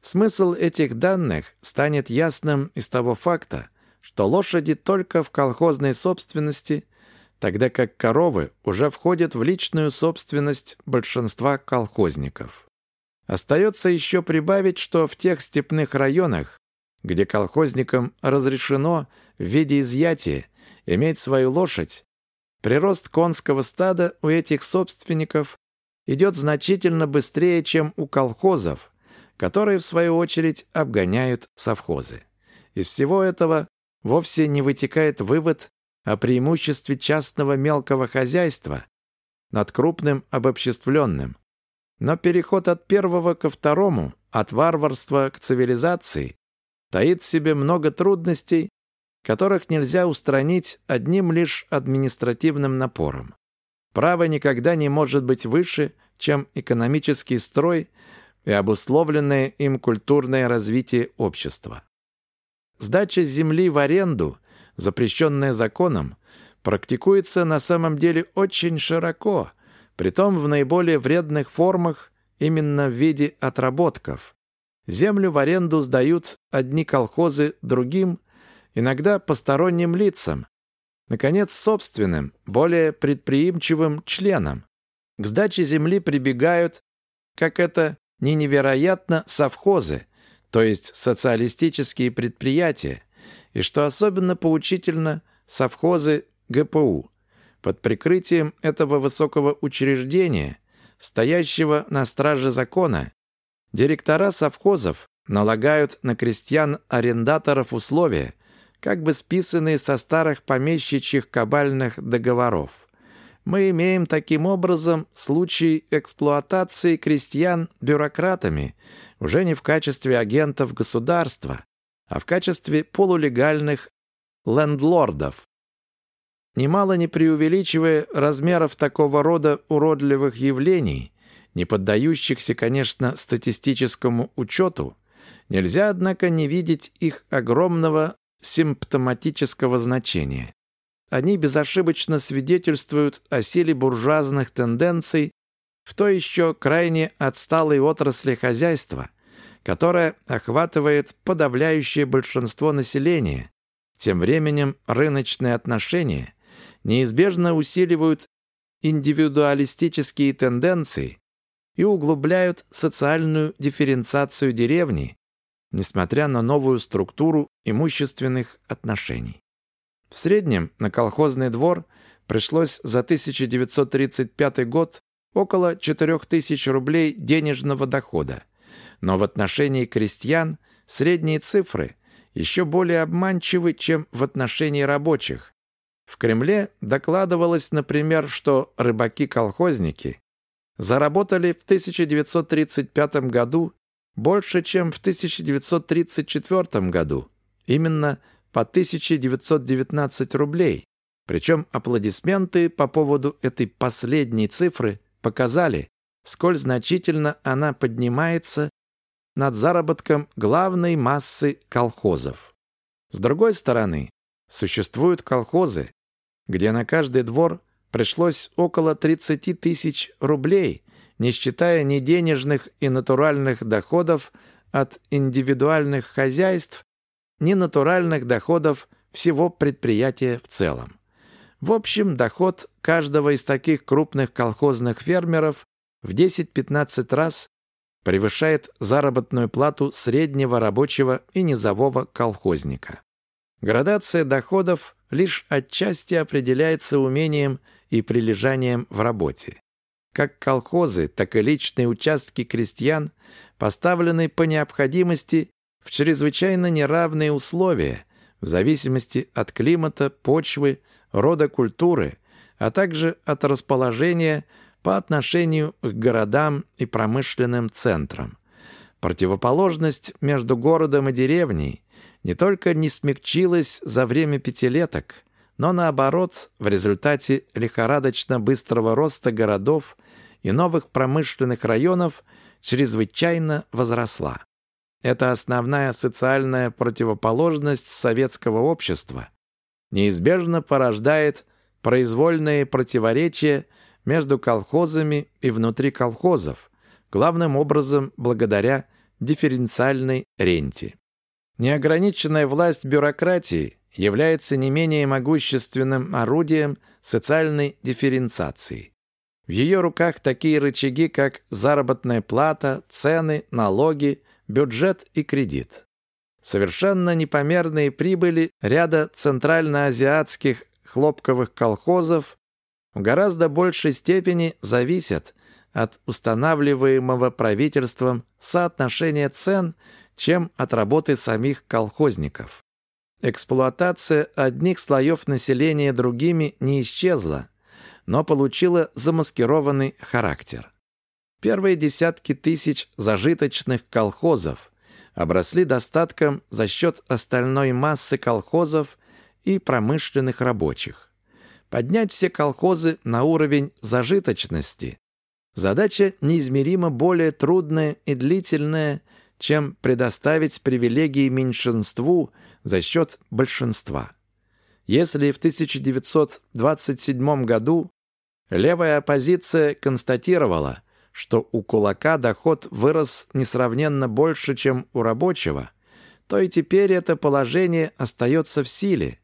Смысл этих данных станет ясным из того факта, что лошади только в колхозной собственности, тогда как коровы уже входят в личную собственность большинства колхозников. Остается еще прибавить, что в тех степных районах, где колхозникам разрешено в виде изъятия иметь свою лошадь, прирост конского стада у этих собственников идет значительно быстрее, чем у колхозов, которые, в свою очередь, обгоняют совхозы. Из всего этого вовсе не вытекает вывод о преимуществе частного мелкого хозяйства над крупным обобществленным. Но переход от первого ко второму, от варварства к цивилизации, таит в себе много трудностей, которых нельзя устранить одним лишь административным напором. Право никогда не может быть выше, чем экономический строй и обусловленное им культурное развитие общества. Сдача земли в аренду, запрещенная законом, практикуется на самом деле очень широко, притом в наиболее вредных формах именно в виде отработков. Землю в аренду сдают одни колхозы другим, иногда посторонним лицам, наконец, собственным, более предприимчивым членам. К сдаче земли прибегают, как это не невероятно, совхозы, то есть социалистические предприятия, и, что особенно поучительно, совхозы ГПУ. Под прикрытием этого высокого учреждения, стоящего на страже закона, директора совхозов налагают на крестьян-арендаторов условия, как бы списанные со старых помещичьих кабальных договоров. Мы имеем таким образом случай эксплуатации крестьян бюрократами уже не в качестве агентов государства, а в качестве полулегальных лендлордов. Немало не преувеличивая размеров такого рода уродливых явлений, не поддающихся, конечно, статистическому учету, нельзя, однако, не видеть их огромного симптоматического значения. Они безошибочно свидетельствуют о силе буржуазных тенденций в той еще крайне отсталой отрасли хозяйства, которая охватывает подавляющее большинство населения. Тем временем рыночные отношения неизбежно усиливают индивидуалистические тенденции и углубляют социальную дифференциацию деревни, несмотря на новую структуру имущественных отношений. В среднем на колхозный двор пришлось за 1935 год около 4000 рублей денежного дохода. Но в отношении крестьян средние цифры еще более обманчивы, чем в отношении рабочих. В Кремле докладывалось, например, что рыбаки-колхозники заработали в 1935 году больше, чем в 1934 году. Именно по 1919 рублей. Причем аплодисменты по поводу этой последней цифры показали, сколь значительно она поднимается над заработком главной массы колхозов. С другой стороны, существуют колхозы, где на каждый двор пришлось около 30 тысяч рублей, не считая ни денежных и натуральных доходов от индивидуальных хозяйств ни натуральных доходов всего предприятия в целом. В общем, доход каждого из таких крупных колхозных фермеров в 10-15 раз превышает заработную плату среднего рабочего и низового колхозника. Градация доходов лишь отчасти определяется умением и прилежанием в работе. Как колхозы, так и личные участки крестьян поставлены по необходимости в чрезвычайно неравные условия в зависимости от климата, почвы, рода культуры, а также от расположения по отношению к городам и промышленным центрам. Противоположность между городом и деревней не только не смягчилась за время пятилеток, но наоборот, в результате лихорадочно быстрого роста городов и новых промышленных районов чрезвычайно возросла. это основная социальная противоположность советского общества, неизбежно порождает произвольные противоречия между колхозами и внутри колхозов, главным образом благодаря дифференциальной ренте. Неограниченная власть бюрократии является не менее могущественным орудием социальной дифференциации. В ее руках такие рычаги, как заработная плата, цены, налоги, бюджет и кредит. Совершенно непомерные прибыли ряда центральноазиатских хлопковых колхозов в гораздо большей степени зависят от устанавливаемого правительством соотношения цен, чем от работы самих колхозников. Эксплуатация одних слоев населения другими не исчезла, но получила замаскированный характер. Первые десятки тысяч зажиточных колхозов обросли достатком за счет остальной массы колхозов и промышленных рабочих. Поднять все колхозы на уровень зажиточности – задача неизмеримо более трудная и длительная, чем предоставить привилегии меньшинству за счет большинства. Если в 1927 году левая оппозиция констатировала, что у кулака доход вырос несравненно больше, чем у рабочего, то и теперь это положение остается в силе,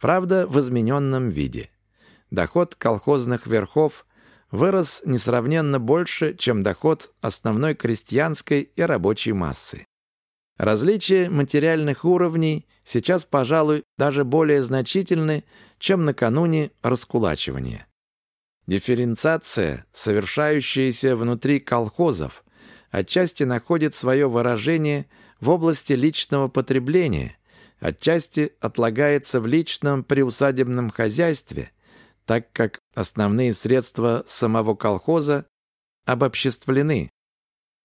правда, в измененном виде. Доход колхозных верхов вырос несравненно больше, чем доход основной крестьянской и рабочей массы. Различия материальных уровней сейчас, пожалуй, даже более значительны, чем накануне раскулачивания. Дифференциация, совершающаяся внутри колхозов, отчасти находит свое выражение в области личного потребления, отчасти отлагается в личном приусадебном хозяйстве, так как основные средства самого колхоза обобществлены.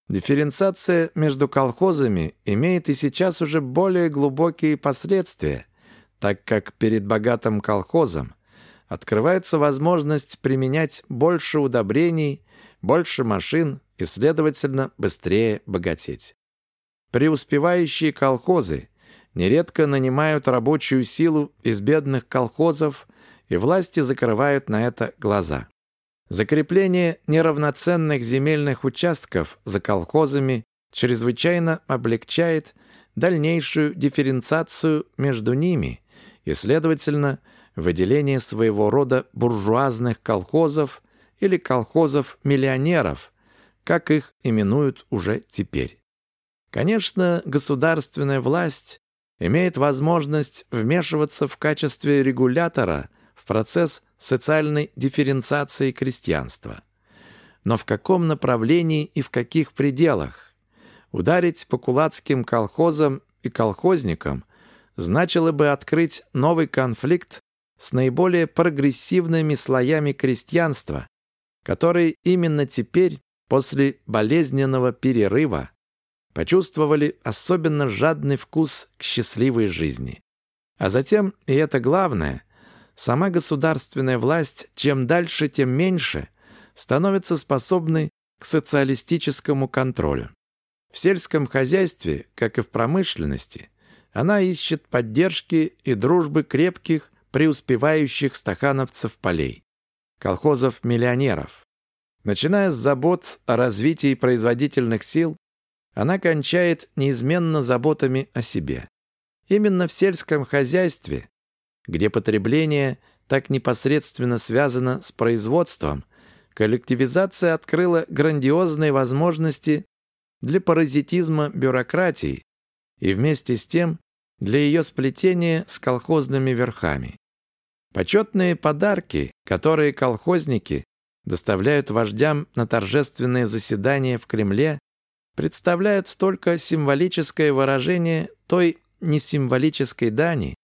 Дифференциация между колхозами имеет и сейчас уже более глубокие последствия, так как перед богатым колхозом открывается возможность применять больше удобрений, больше машин и, следовательно, быстрее богатеть. Преуспевающие колхозы нередко нанимают рабочую силу из бедных колхозов, и власти закрывают на это глаза. Закрепление неравноценных земельных участков за колхозами чрезвычайно облегчает дальнейшую дифференциацию между ними и, следовательно, выделение своего рода буржуазных колхозов или колхозов-миллионеров, как их именуют уже теперь. Конечно, государственная власть имеет возможность вмешиваться в качестве регулятора в процесс социальной дифференциации крестьянства. Но в каком направлении и в каких пределах? Ударить по кулацким колхозам и колхозникам значило бы открыть новый конфликт с наиболее прогрессивными слоями крестьянства, которые именно теперь, после болезненного перерыва, почувствовали особенно жадный вкус к счастливой жизни. А затем, и это главное, сама государственная власть чем дальше, тем меньше становится способной к социалистическому контролю. В сельском хозяйстве, как и в промышленности, она ищет поддержки и дружбы крепких, преуспевающих стахановцев полей, колхозов-миллионеров. Начиная с забот о развитии производительных сил, она кончает неизменно заботами о себе. Именно в сельском хозяйстве, где потребление так непосредственно связано с производством, коллективизация открыла грандиозные возможности для паразитизма бюрократии и вместе с тем для ее сплетения с колхозными верхами. Почетные подарки, которые колхозники доставляют вождям на торжественные заседания в Кремле, представляют только символическое выражение той несимволической дани,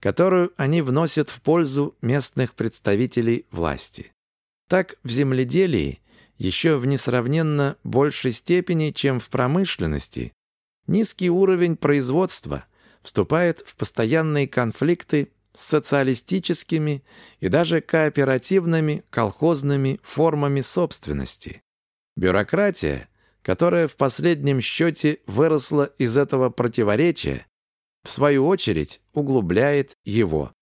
которую они вносят в пользу местных представителей власти. Так в земледелии еще в несравненно большей степени, чем в промышленности, низкий уровень производства – вступает в постоянные конфликты с социалистическими и даже кооперативными колхозными формами собственности. Бюрократия, которое в последнем счете выросло из этого противоречия, в свою очередь углубляет его.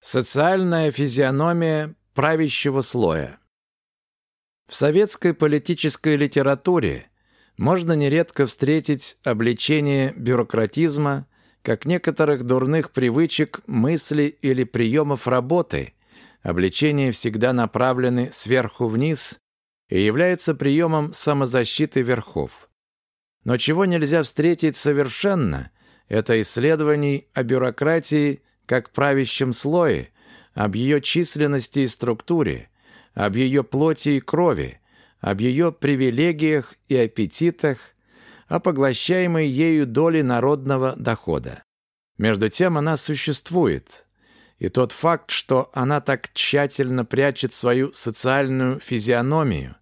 Социальная физиономия правящего слоя В советской политической литературе можно нередко встретить обличение бюрократизма как некоторых дурных привычек, мыслей или приемов работы. Обличения всегда направлены сверху вниз и являются приемом самозащиты верхов. Но чего нельзя встретить совершенно, это исследований о бюрократии как правящем слое, об ее численности и структуре, об ее плоти и крови, об ее привилегиях и аппетитах, о поглощаемой ею доли народного дохода. Между тем она существует, и тот факт, что она так тщательно прячет свою социальную физиономию,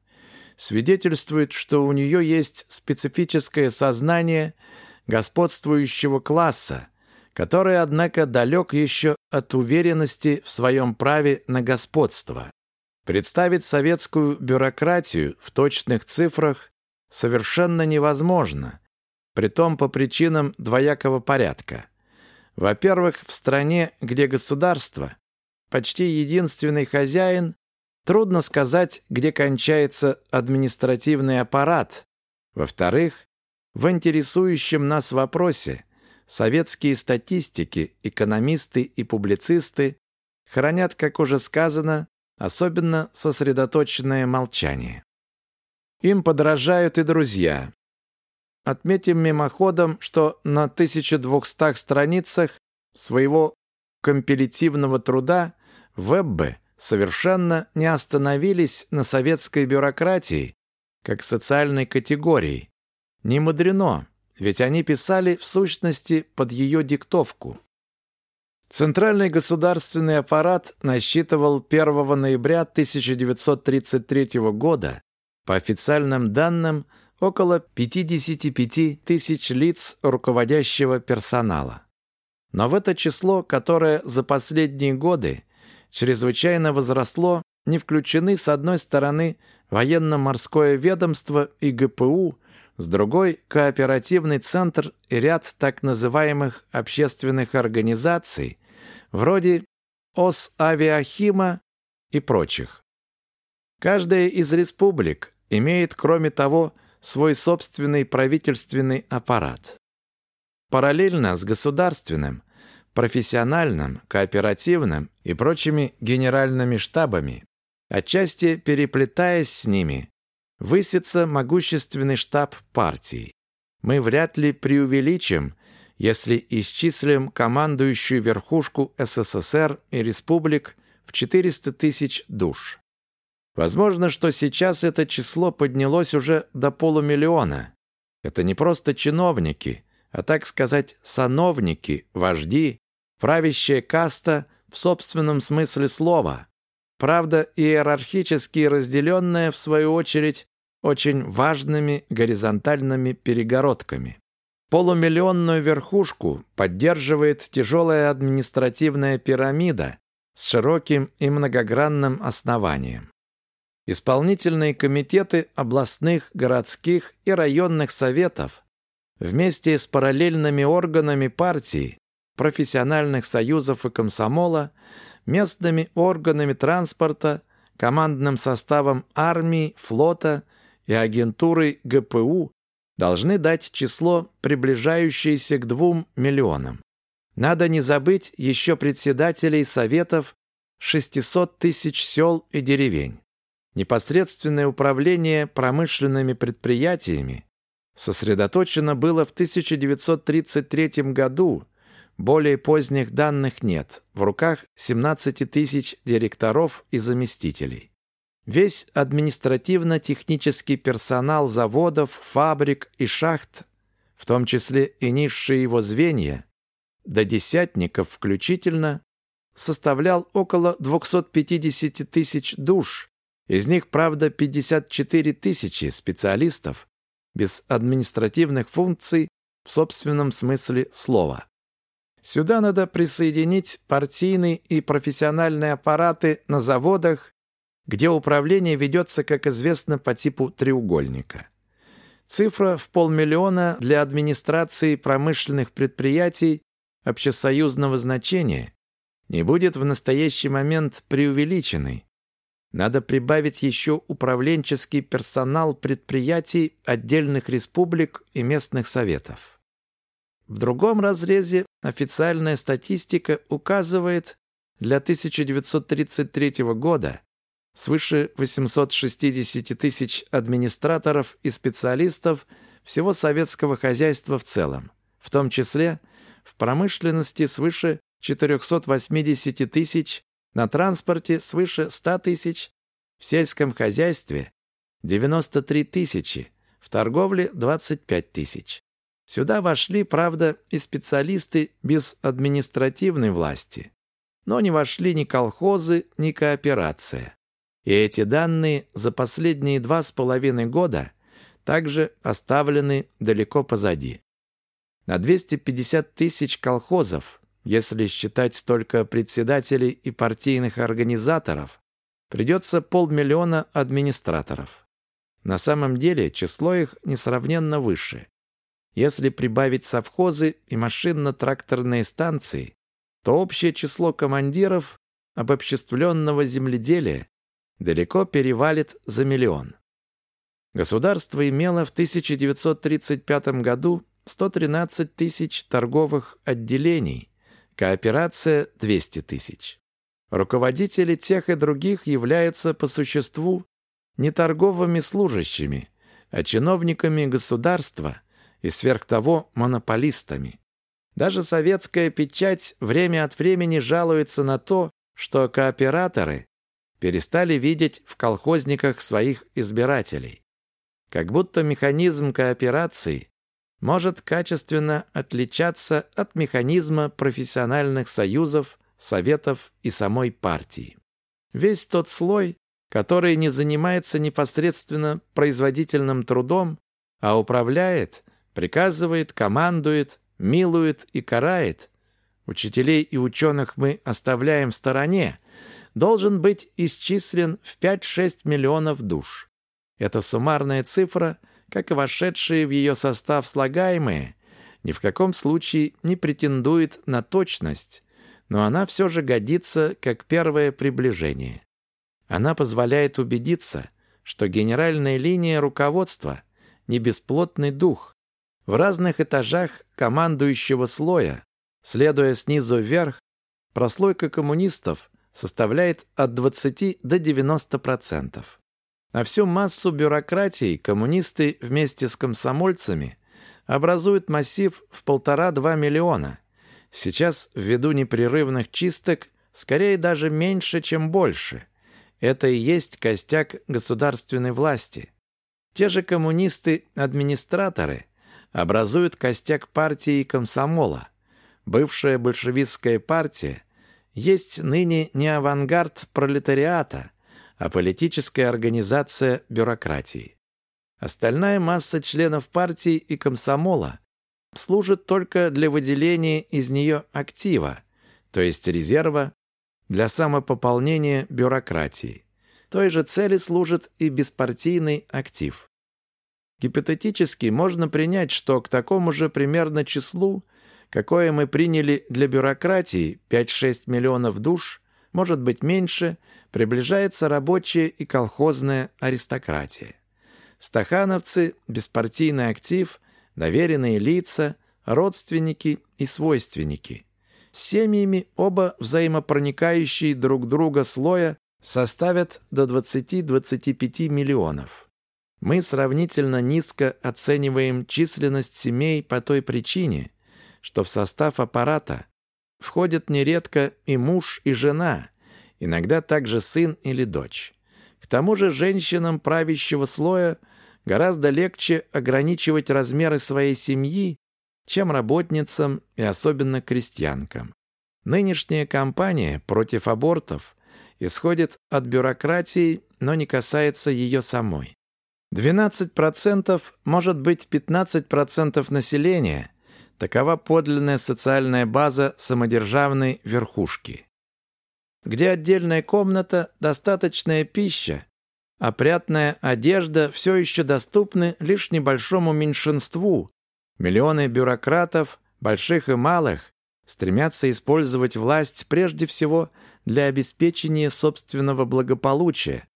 свидетельствует, что у нее есть специфическое сознание господствующего класса, который, однако, далек еще от уверенности в своем праве на господство. Представить советскую бюрократию в точных цифрах совершенно невозможно, притом по причинам двоякого порядка. Во-первых, в стране, где государство почти единственный хозяин, трудно сказать, где кончается административный аппарат. Во-вторых, в интересующем нас вопросе советские статистики, экономисты и публицисты хранят, как уже сказано, особенно сосредоточенное молчание. Им подражают и друзья. Отметим мимоходом, что на 1200 страницах своего компилятивного труда Веббе совершенно не остановились на советской бюрократии как социальной категории. Не мудрено, ведь они писали в сущности под ее диктовку. Центральный государственный аппарат насчитывал 1 ноября 1933 года по официальным данным, около 55 тысяч лиц руководящего персонала. Но в это число, которое за последние годы чрезвычайно возросло, не включены, с одной стороны, военно-морское ведомство и ГПУ, с другой – кооперативный центр и ряд так называемых общественных организаций, вроде ОС-Авиахима и прочих. Каждая из республик имеет, кроме того, свой собственный правительственный аппарат. Параллельно с государственным, профессиональным, кооперативным и прочими генеральными штабами, отчасти переплетаясь с ними, высится могущественный штаб партии. Мы вряд ли преувеличим, если исчислим командующую верхушку СССР и республик в 400 тысяч душ. Возможно, что сейчас это число поднялось уже до полумиллиона. Это не просто чиновники, а, так сказать, сановники, вожди, правящая каста в собственном смысле слова. Правда, иерархически разделенная, в свою очередь, очень важными горизонтальными перегородками. Полумиллионную верхушку поддерживает тяжелая административная пирамида с широким и многогранным основанием. Исполнительные комитеты областных, городских и районных советов вместе с параллельными органами партии, профессиональных союзов и комсомола, местными органами транспорта, командным составом армии, флота и агентурой ГПУ должны дать число, приближающееся к двум миллионам. Надо не забыть еще председателей советов 600 тысяч сел и деревень. Непосредственное управление промышленными предприятиями сосредоточено было в 1933 году, более поздних данных нет, в руках 17 тысяч директоров и заместителей. Весь административно-технический персонал заводов, фабрик и шахт, в том числе и низшие его звенья, до десятников включительно, составлял около 250 тысяч душ, из них, правда, 54 тысячи специалистов без административных функций в собственном смысле слова. Сюда надо присоединить партийные и профессиональные аппараты на заводах где управление ведется, как известно, по типу треугольника. Цифра в полмиллиона для администрации промышленных предприятий общесоюзного значения не будет в настоящий момент преувеличенной. Надо прибавить еще управленческий персонал предприятий отдельных республик и местных советов. В другом разрезе официальная статистика указывает для 1933 года свыше 860 тысяч администраторов и специалистов всего советского хозяйства в целом, в том числе в промышленности свыше 480 тысяч, на транспорте свыше 100 тысяч, в сельском хозяйстве 93 тысячи, в торговле 25 тысяч. Сюда вошли, правда, и специалисты без административной власти. Но не вошли ни колхозы, ни кооперация. И эти данные за последние два с половиной года также оставлены далеко позади. На 250 тысяч колхозов, если считать только председателей и партийных организаторов, придется полмиллиона администраторов. На самом деле число их несравненно выше. Если прибавить совхозы и машинно-тракторные станции, то общее число командиров обобществленного земледелия далеко перевалит за миллион. Государство имело в 1935 году 113 тысяч торговых отделений, кооперация – 200 тысяч. Руководители тех и других являются по существу не торговыми служащими, а чиновниками государства и сверх того монополистами. Даже советская печать время от времени жалуется на то, что кооператоры перестали видеть в колхозниках своих избирателей. Как будто механизм кооперации может качественно отличаться от механизма профессиональных союзов, советов и самой партии. Весь тот слой, который не занимается непосредственно производительным трудом, а управляет, приказывает, командует, милует и карает, учителей и ученых мы оставляем в стороне, должен быть исчислен в 5-6 миллионов душ. Эта суммарная цифра, как и вошедшие в ее состав слагаемые, ни в каком случае не претендует на точность, но она все же годится как первое приближение. Она позволяет убедиться, что генеральная линия руководства не бесплотный дух. В разных этажах командующего слоя, следуя снизу вверх, прослойка коммунистов составляет от 20 до 90%. А всю массу бюрократии коммунисты вместе с комсомольцами образуют массив в полтора-два миллиона. Сейчас, ввиду непрерывных чисток, скорее даже меньше, чем больше. Это и есть костяк государственной власти. Те же коммунисты-администраторы образуют костяк партии комсомола. Бывшая большевистская партия – есть ныне не авангард пролетариата, а политическая организация бюрократии. Остальная масса членов партии и комсомола служит только для выделения из нее актива, то есть резерва, для самопополнения бюрократии. Той же цели служит и беспартийный актив. Гипотетически можно принять, что к такому же примерно числу какое мы приняли для бюрократии 5-6 миллионов душ, может быть меньше, приближается рабочая и колхозная аристократия. Стахановцы, беспартийный актив, доверенные лица, родственники и свойственники. С семьями оба взаимопроникающие друг друга слоя составят до 20-25 миллионов. Мы сравнительно низко оцениваем численность семей по той причине, что в состав аппарата входят нередко и муж, и жена, иногда также сын или дочь. К тому же женщинам правящего слоя гораздо легче ограничивать размеры своей семьи, чем работницам и особенно крестьянкам. Нынешняя кампания против абортов исходит от бюрократии, но не касается ее самой. 12% может быть 15% населения, Такова подлинная социальная база самодержавной верхушки. где отдельная комната, достаточная пища, опрятная одежда все еще доступны лишь небольшому меньшинству. Миллионы бюрократов, больших и малых, стремятся использовать власть прежде всего для обеспечения собственного благополучия.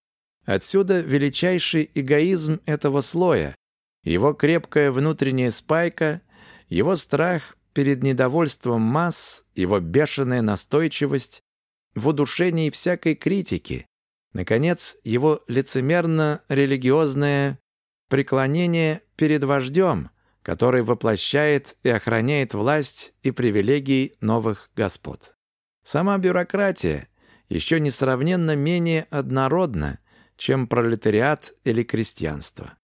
Отсюда величайший эгоизм этого слоя, его крепкая внутренняя спайка, его страх перед недовольством масс, его бешеная настойчивость в удушении всякой критики, наконец, его лицемерно-религиозное преклонение перед вождем, который воплощает и охраняет власть и привилегии новых господ. Сама бюрократия еще несравненно менее однородна, чем пролетариат или крестьянство.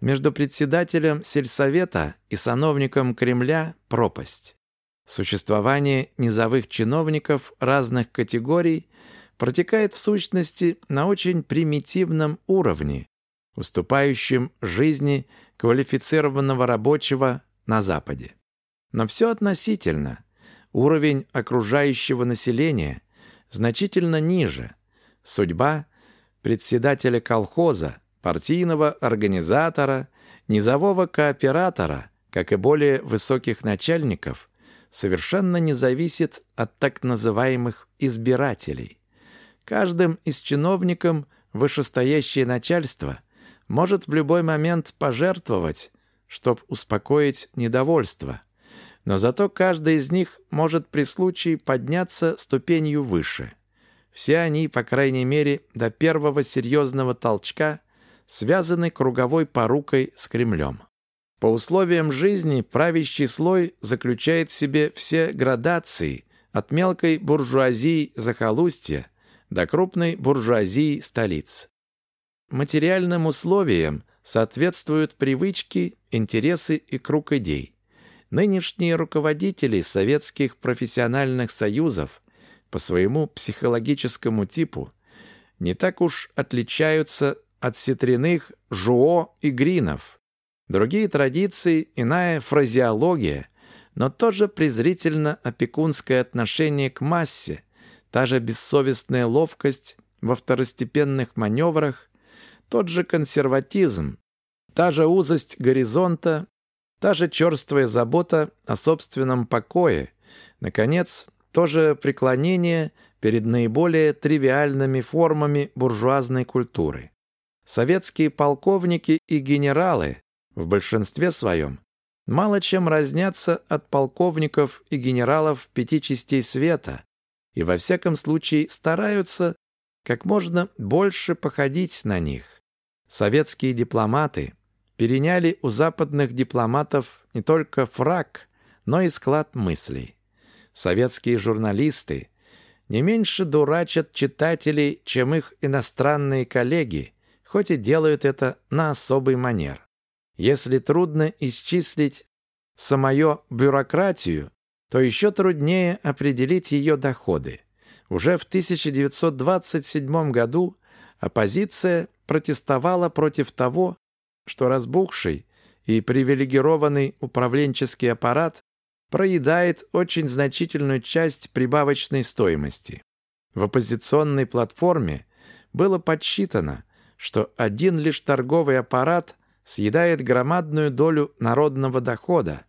Между председателем сельсовета и сановником Кремля пропасть. Существование низовых чиновников разных категорий протекает в сущности на очень примитивном уровне, уступающем жизни квалифицированного рабочего на Западе. Но все относительно. Уровень окружающего населения значительно ниже. Судьба председателя колхоза, партийного организатора, низового кооператора, как и более высоких начальников, совершенно не зависит от так называемых избирателей. Каждым из чиновников вышестоящее начальство может в любой момент пожертвовать, чтобы успокоить недовольство. Но зато каждый из них может при случае подняться ступенью выше. Все они, по крайней мере, до первого серьезного толчка связаны круговой порукой с Кремлем. По условиям жизни правящий слой заключает в себе все градации от мелкой буржуазии захолустья до крупной буржуазии столиц. Материальным условиям соответствуют привычки, интересы и круг идей. Нынешние руководители советских профессиональных союзов по своему психологическому типу не так уж отличаются от сетряных Жуо и Гринов. Другие традиции, иная фразеология, но тоже презрительно опекунское отношение к массе, та же бессовестная ловкость во второстепенных маневрах, тот же консерватизм, та же узость горизонта, та же черствая забота о собственном покое, наконец, то же преклонение перед наиболее тривиальными формами буржуазной культуры. Советские полковники и генералы в большинстве своем мало чем разнятся от полковников и генералов пяти частей света и во всяком случае стараются как можно больше походить на них. Советские дипломаты переняли у западных дипломатов не только фраг, но и склад мыслей. Советские журналисты не меньше дурачат читателей, чем их иностранные коллеги, хоть и делают это на особый манер. Если трудно исчислить самую бюрократию, то еще труднее определить ее доходы. Уже в 1927 году оппозиция протестовала против того, что разбухший и привилегированный управленческий аппарат проедает очень значительную часть прибавочной стоимости. В оппозиционной платформе было подсчитано, что один лишь торговый аппарат съедает громадную долю народного дохода,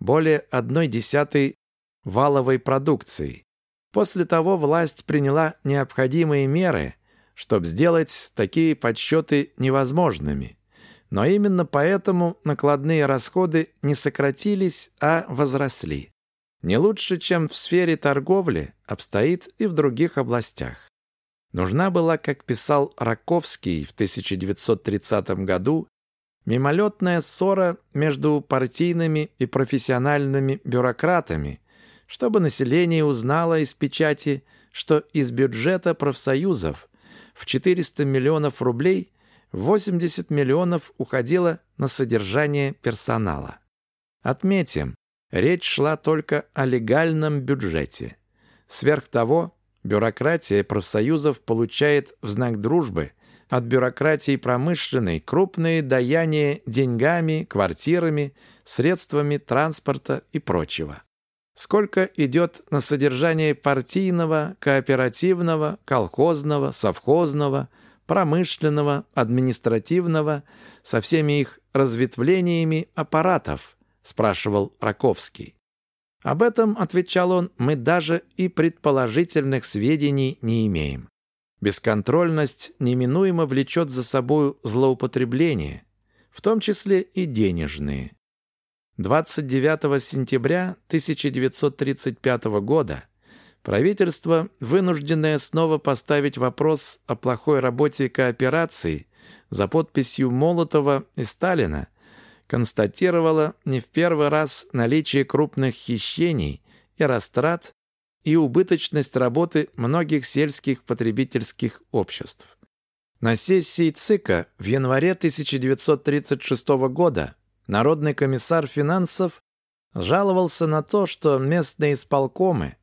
более одной десятой валовой продукции. После того власть приняла необходимые меры, чтобы сделать такие подсчеты невозможными. Но именно поэтому накладные расходы не сократились, а возросли. Не лучше, чем в сфере торговли, обстоит и в других областях. Нужна была, как писал Раковский в 1930 году, мимолетная ссора между партийными и профессиональными бюрократами, чтобы население узнало из печати, что из бюджета профсоюзов в 400 миллионов рублей 80 миллионов уходило на содержание персонала. Отметим, речь шла только о легальном бюджете. Сверх того, Бюрократия профсоюзов получает в знак дружбы от бюрократии промышленной крупные даяния деньгами, квартирами, средствами транспорта и прочего. сколько идет на содержание партийного, кооперативного, колхозного, совхозного, промышленного, административного, со всеми их разветвлениями аппаратов, спрашивал Раковский. Об этом, отвечал он, мы даже и предположительных сведений не имеем. Бесконтрольность неминуемо влечет за собой злоупотребление, в том числе и денежные. 29 сентября 1935 года правительство, вынужденное снова поставить вопрос о плохой работе кооперации за подписью Молотова и Сталина, констатировало не в первый раз наличие крупных хищений и растрат и убыточность работы многих сельских потребительских обществ. На сессии ЦИКа в январе 1936 года Народный комиссар финансов жаловался на то, что местные исполкомы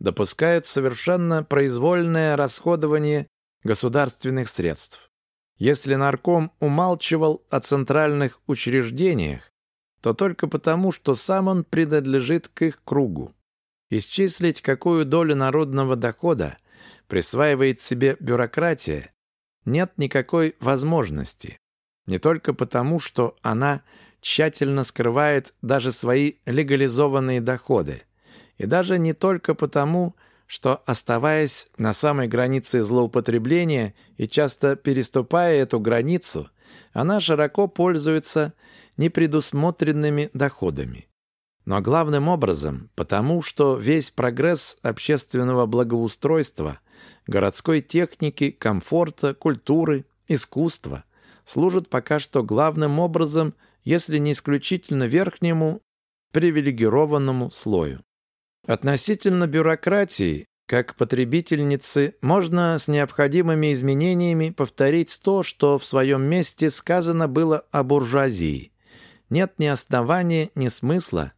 допускают совершенно произвольное расходование государственных средств. Если нарком умалчивал о центральных учреждениях, то только потому, что сам он принадлежит к их кругу. Исчислить, какую долю народного дохода присваивает себе бюрократия, нет никакой возможности. Не только потому, что она тщательно скрывает даже свои легализованные доходы, и даже не только потому, что, оставаясь на самой границе злоупотребления и часто переступая эту границу, она широко пользуется непредусмотренными доходами. Но главным образом потому, что весь прогресс общественного благоустройства, городской техники, комфорта, культуры, искусства служит пока что главным образом, если не исключительно верхнему, привилегированному слою. Относительно бюрократии, как потребительницы, можно с необходимыми изменениями повторить то, что в своем месте сказано было о буржуазии. Нет ни основания, ни смысла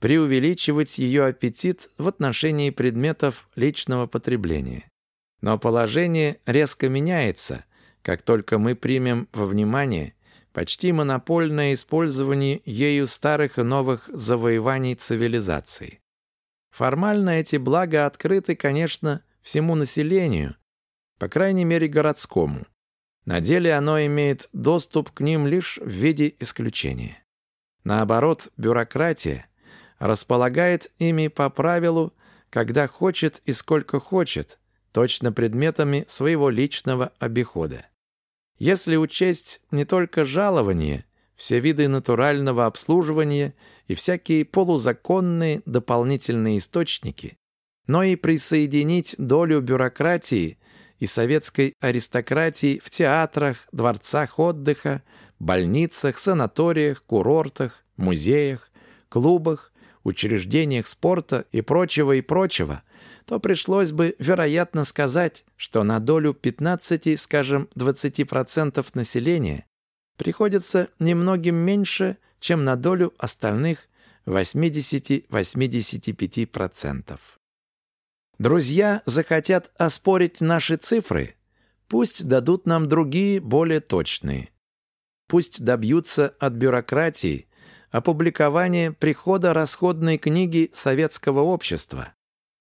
преувеличивать ее аппетит в отношении предметов личного потребления. Но положение резко меняется, как только мы примем во внимание почти монопольное использование ею старых и новых завоеваний цивилизации. Формально эти блага открыты, конечно, всему населению, по крайней мере городскому. На деле оно имеет доступ к ним лишь в виде исключения. Наоборот, бюрократия располагает ими по правилу, когда хочет и сколько хочет, точно предметами своего личного обихода. Если учесть не только жалование, все виды натурального обслуживания и всякие полузаконные дополнительные источники, но и присоединить долю бюрократии и советской аристократии в театрах, дворцах отдыха, больницах, санаториях, курортах, музеях, клубах, учреждениях спорта и прочего и прочего, то пришлось бы, вероятно, сказать, что на долю 15, скажем, 20% населения приходится немногим меньше, чем на долю остальных 80-85%. Друзья захотят оспорить наши цифры, пусть дадут нам другие, более точные. Пусть добьются от бюрократии опубликования прихода расходной книги советского общества.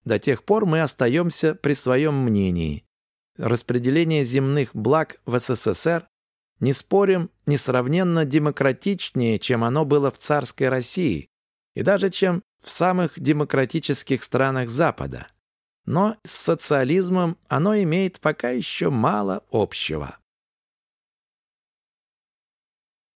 До тех пор мы остаемся при своем мнении. Распределение земных благ в СССР, не спорим, несравненно демократичнее, чем оно было в царской России, и даже чем в самых демократических странах Запада. Но с социализмом оно имеет пока еще мало общего.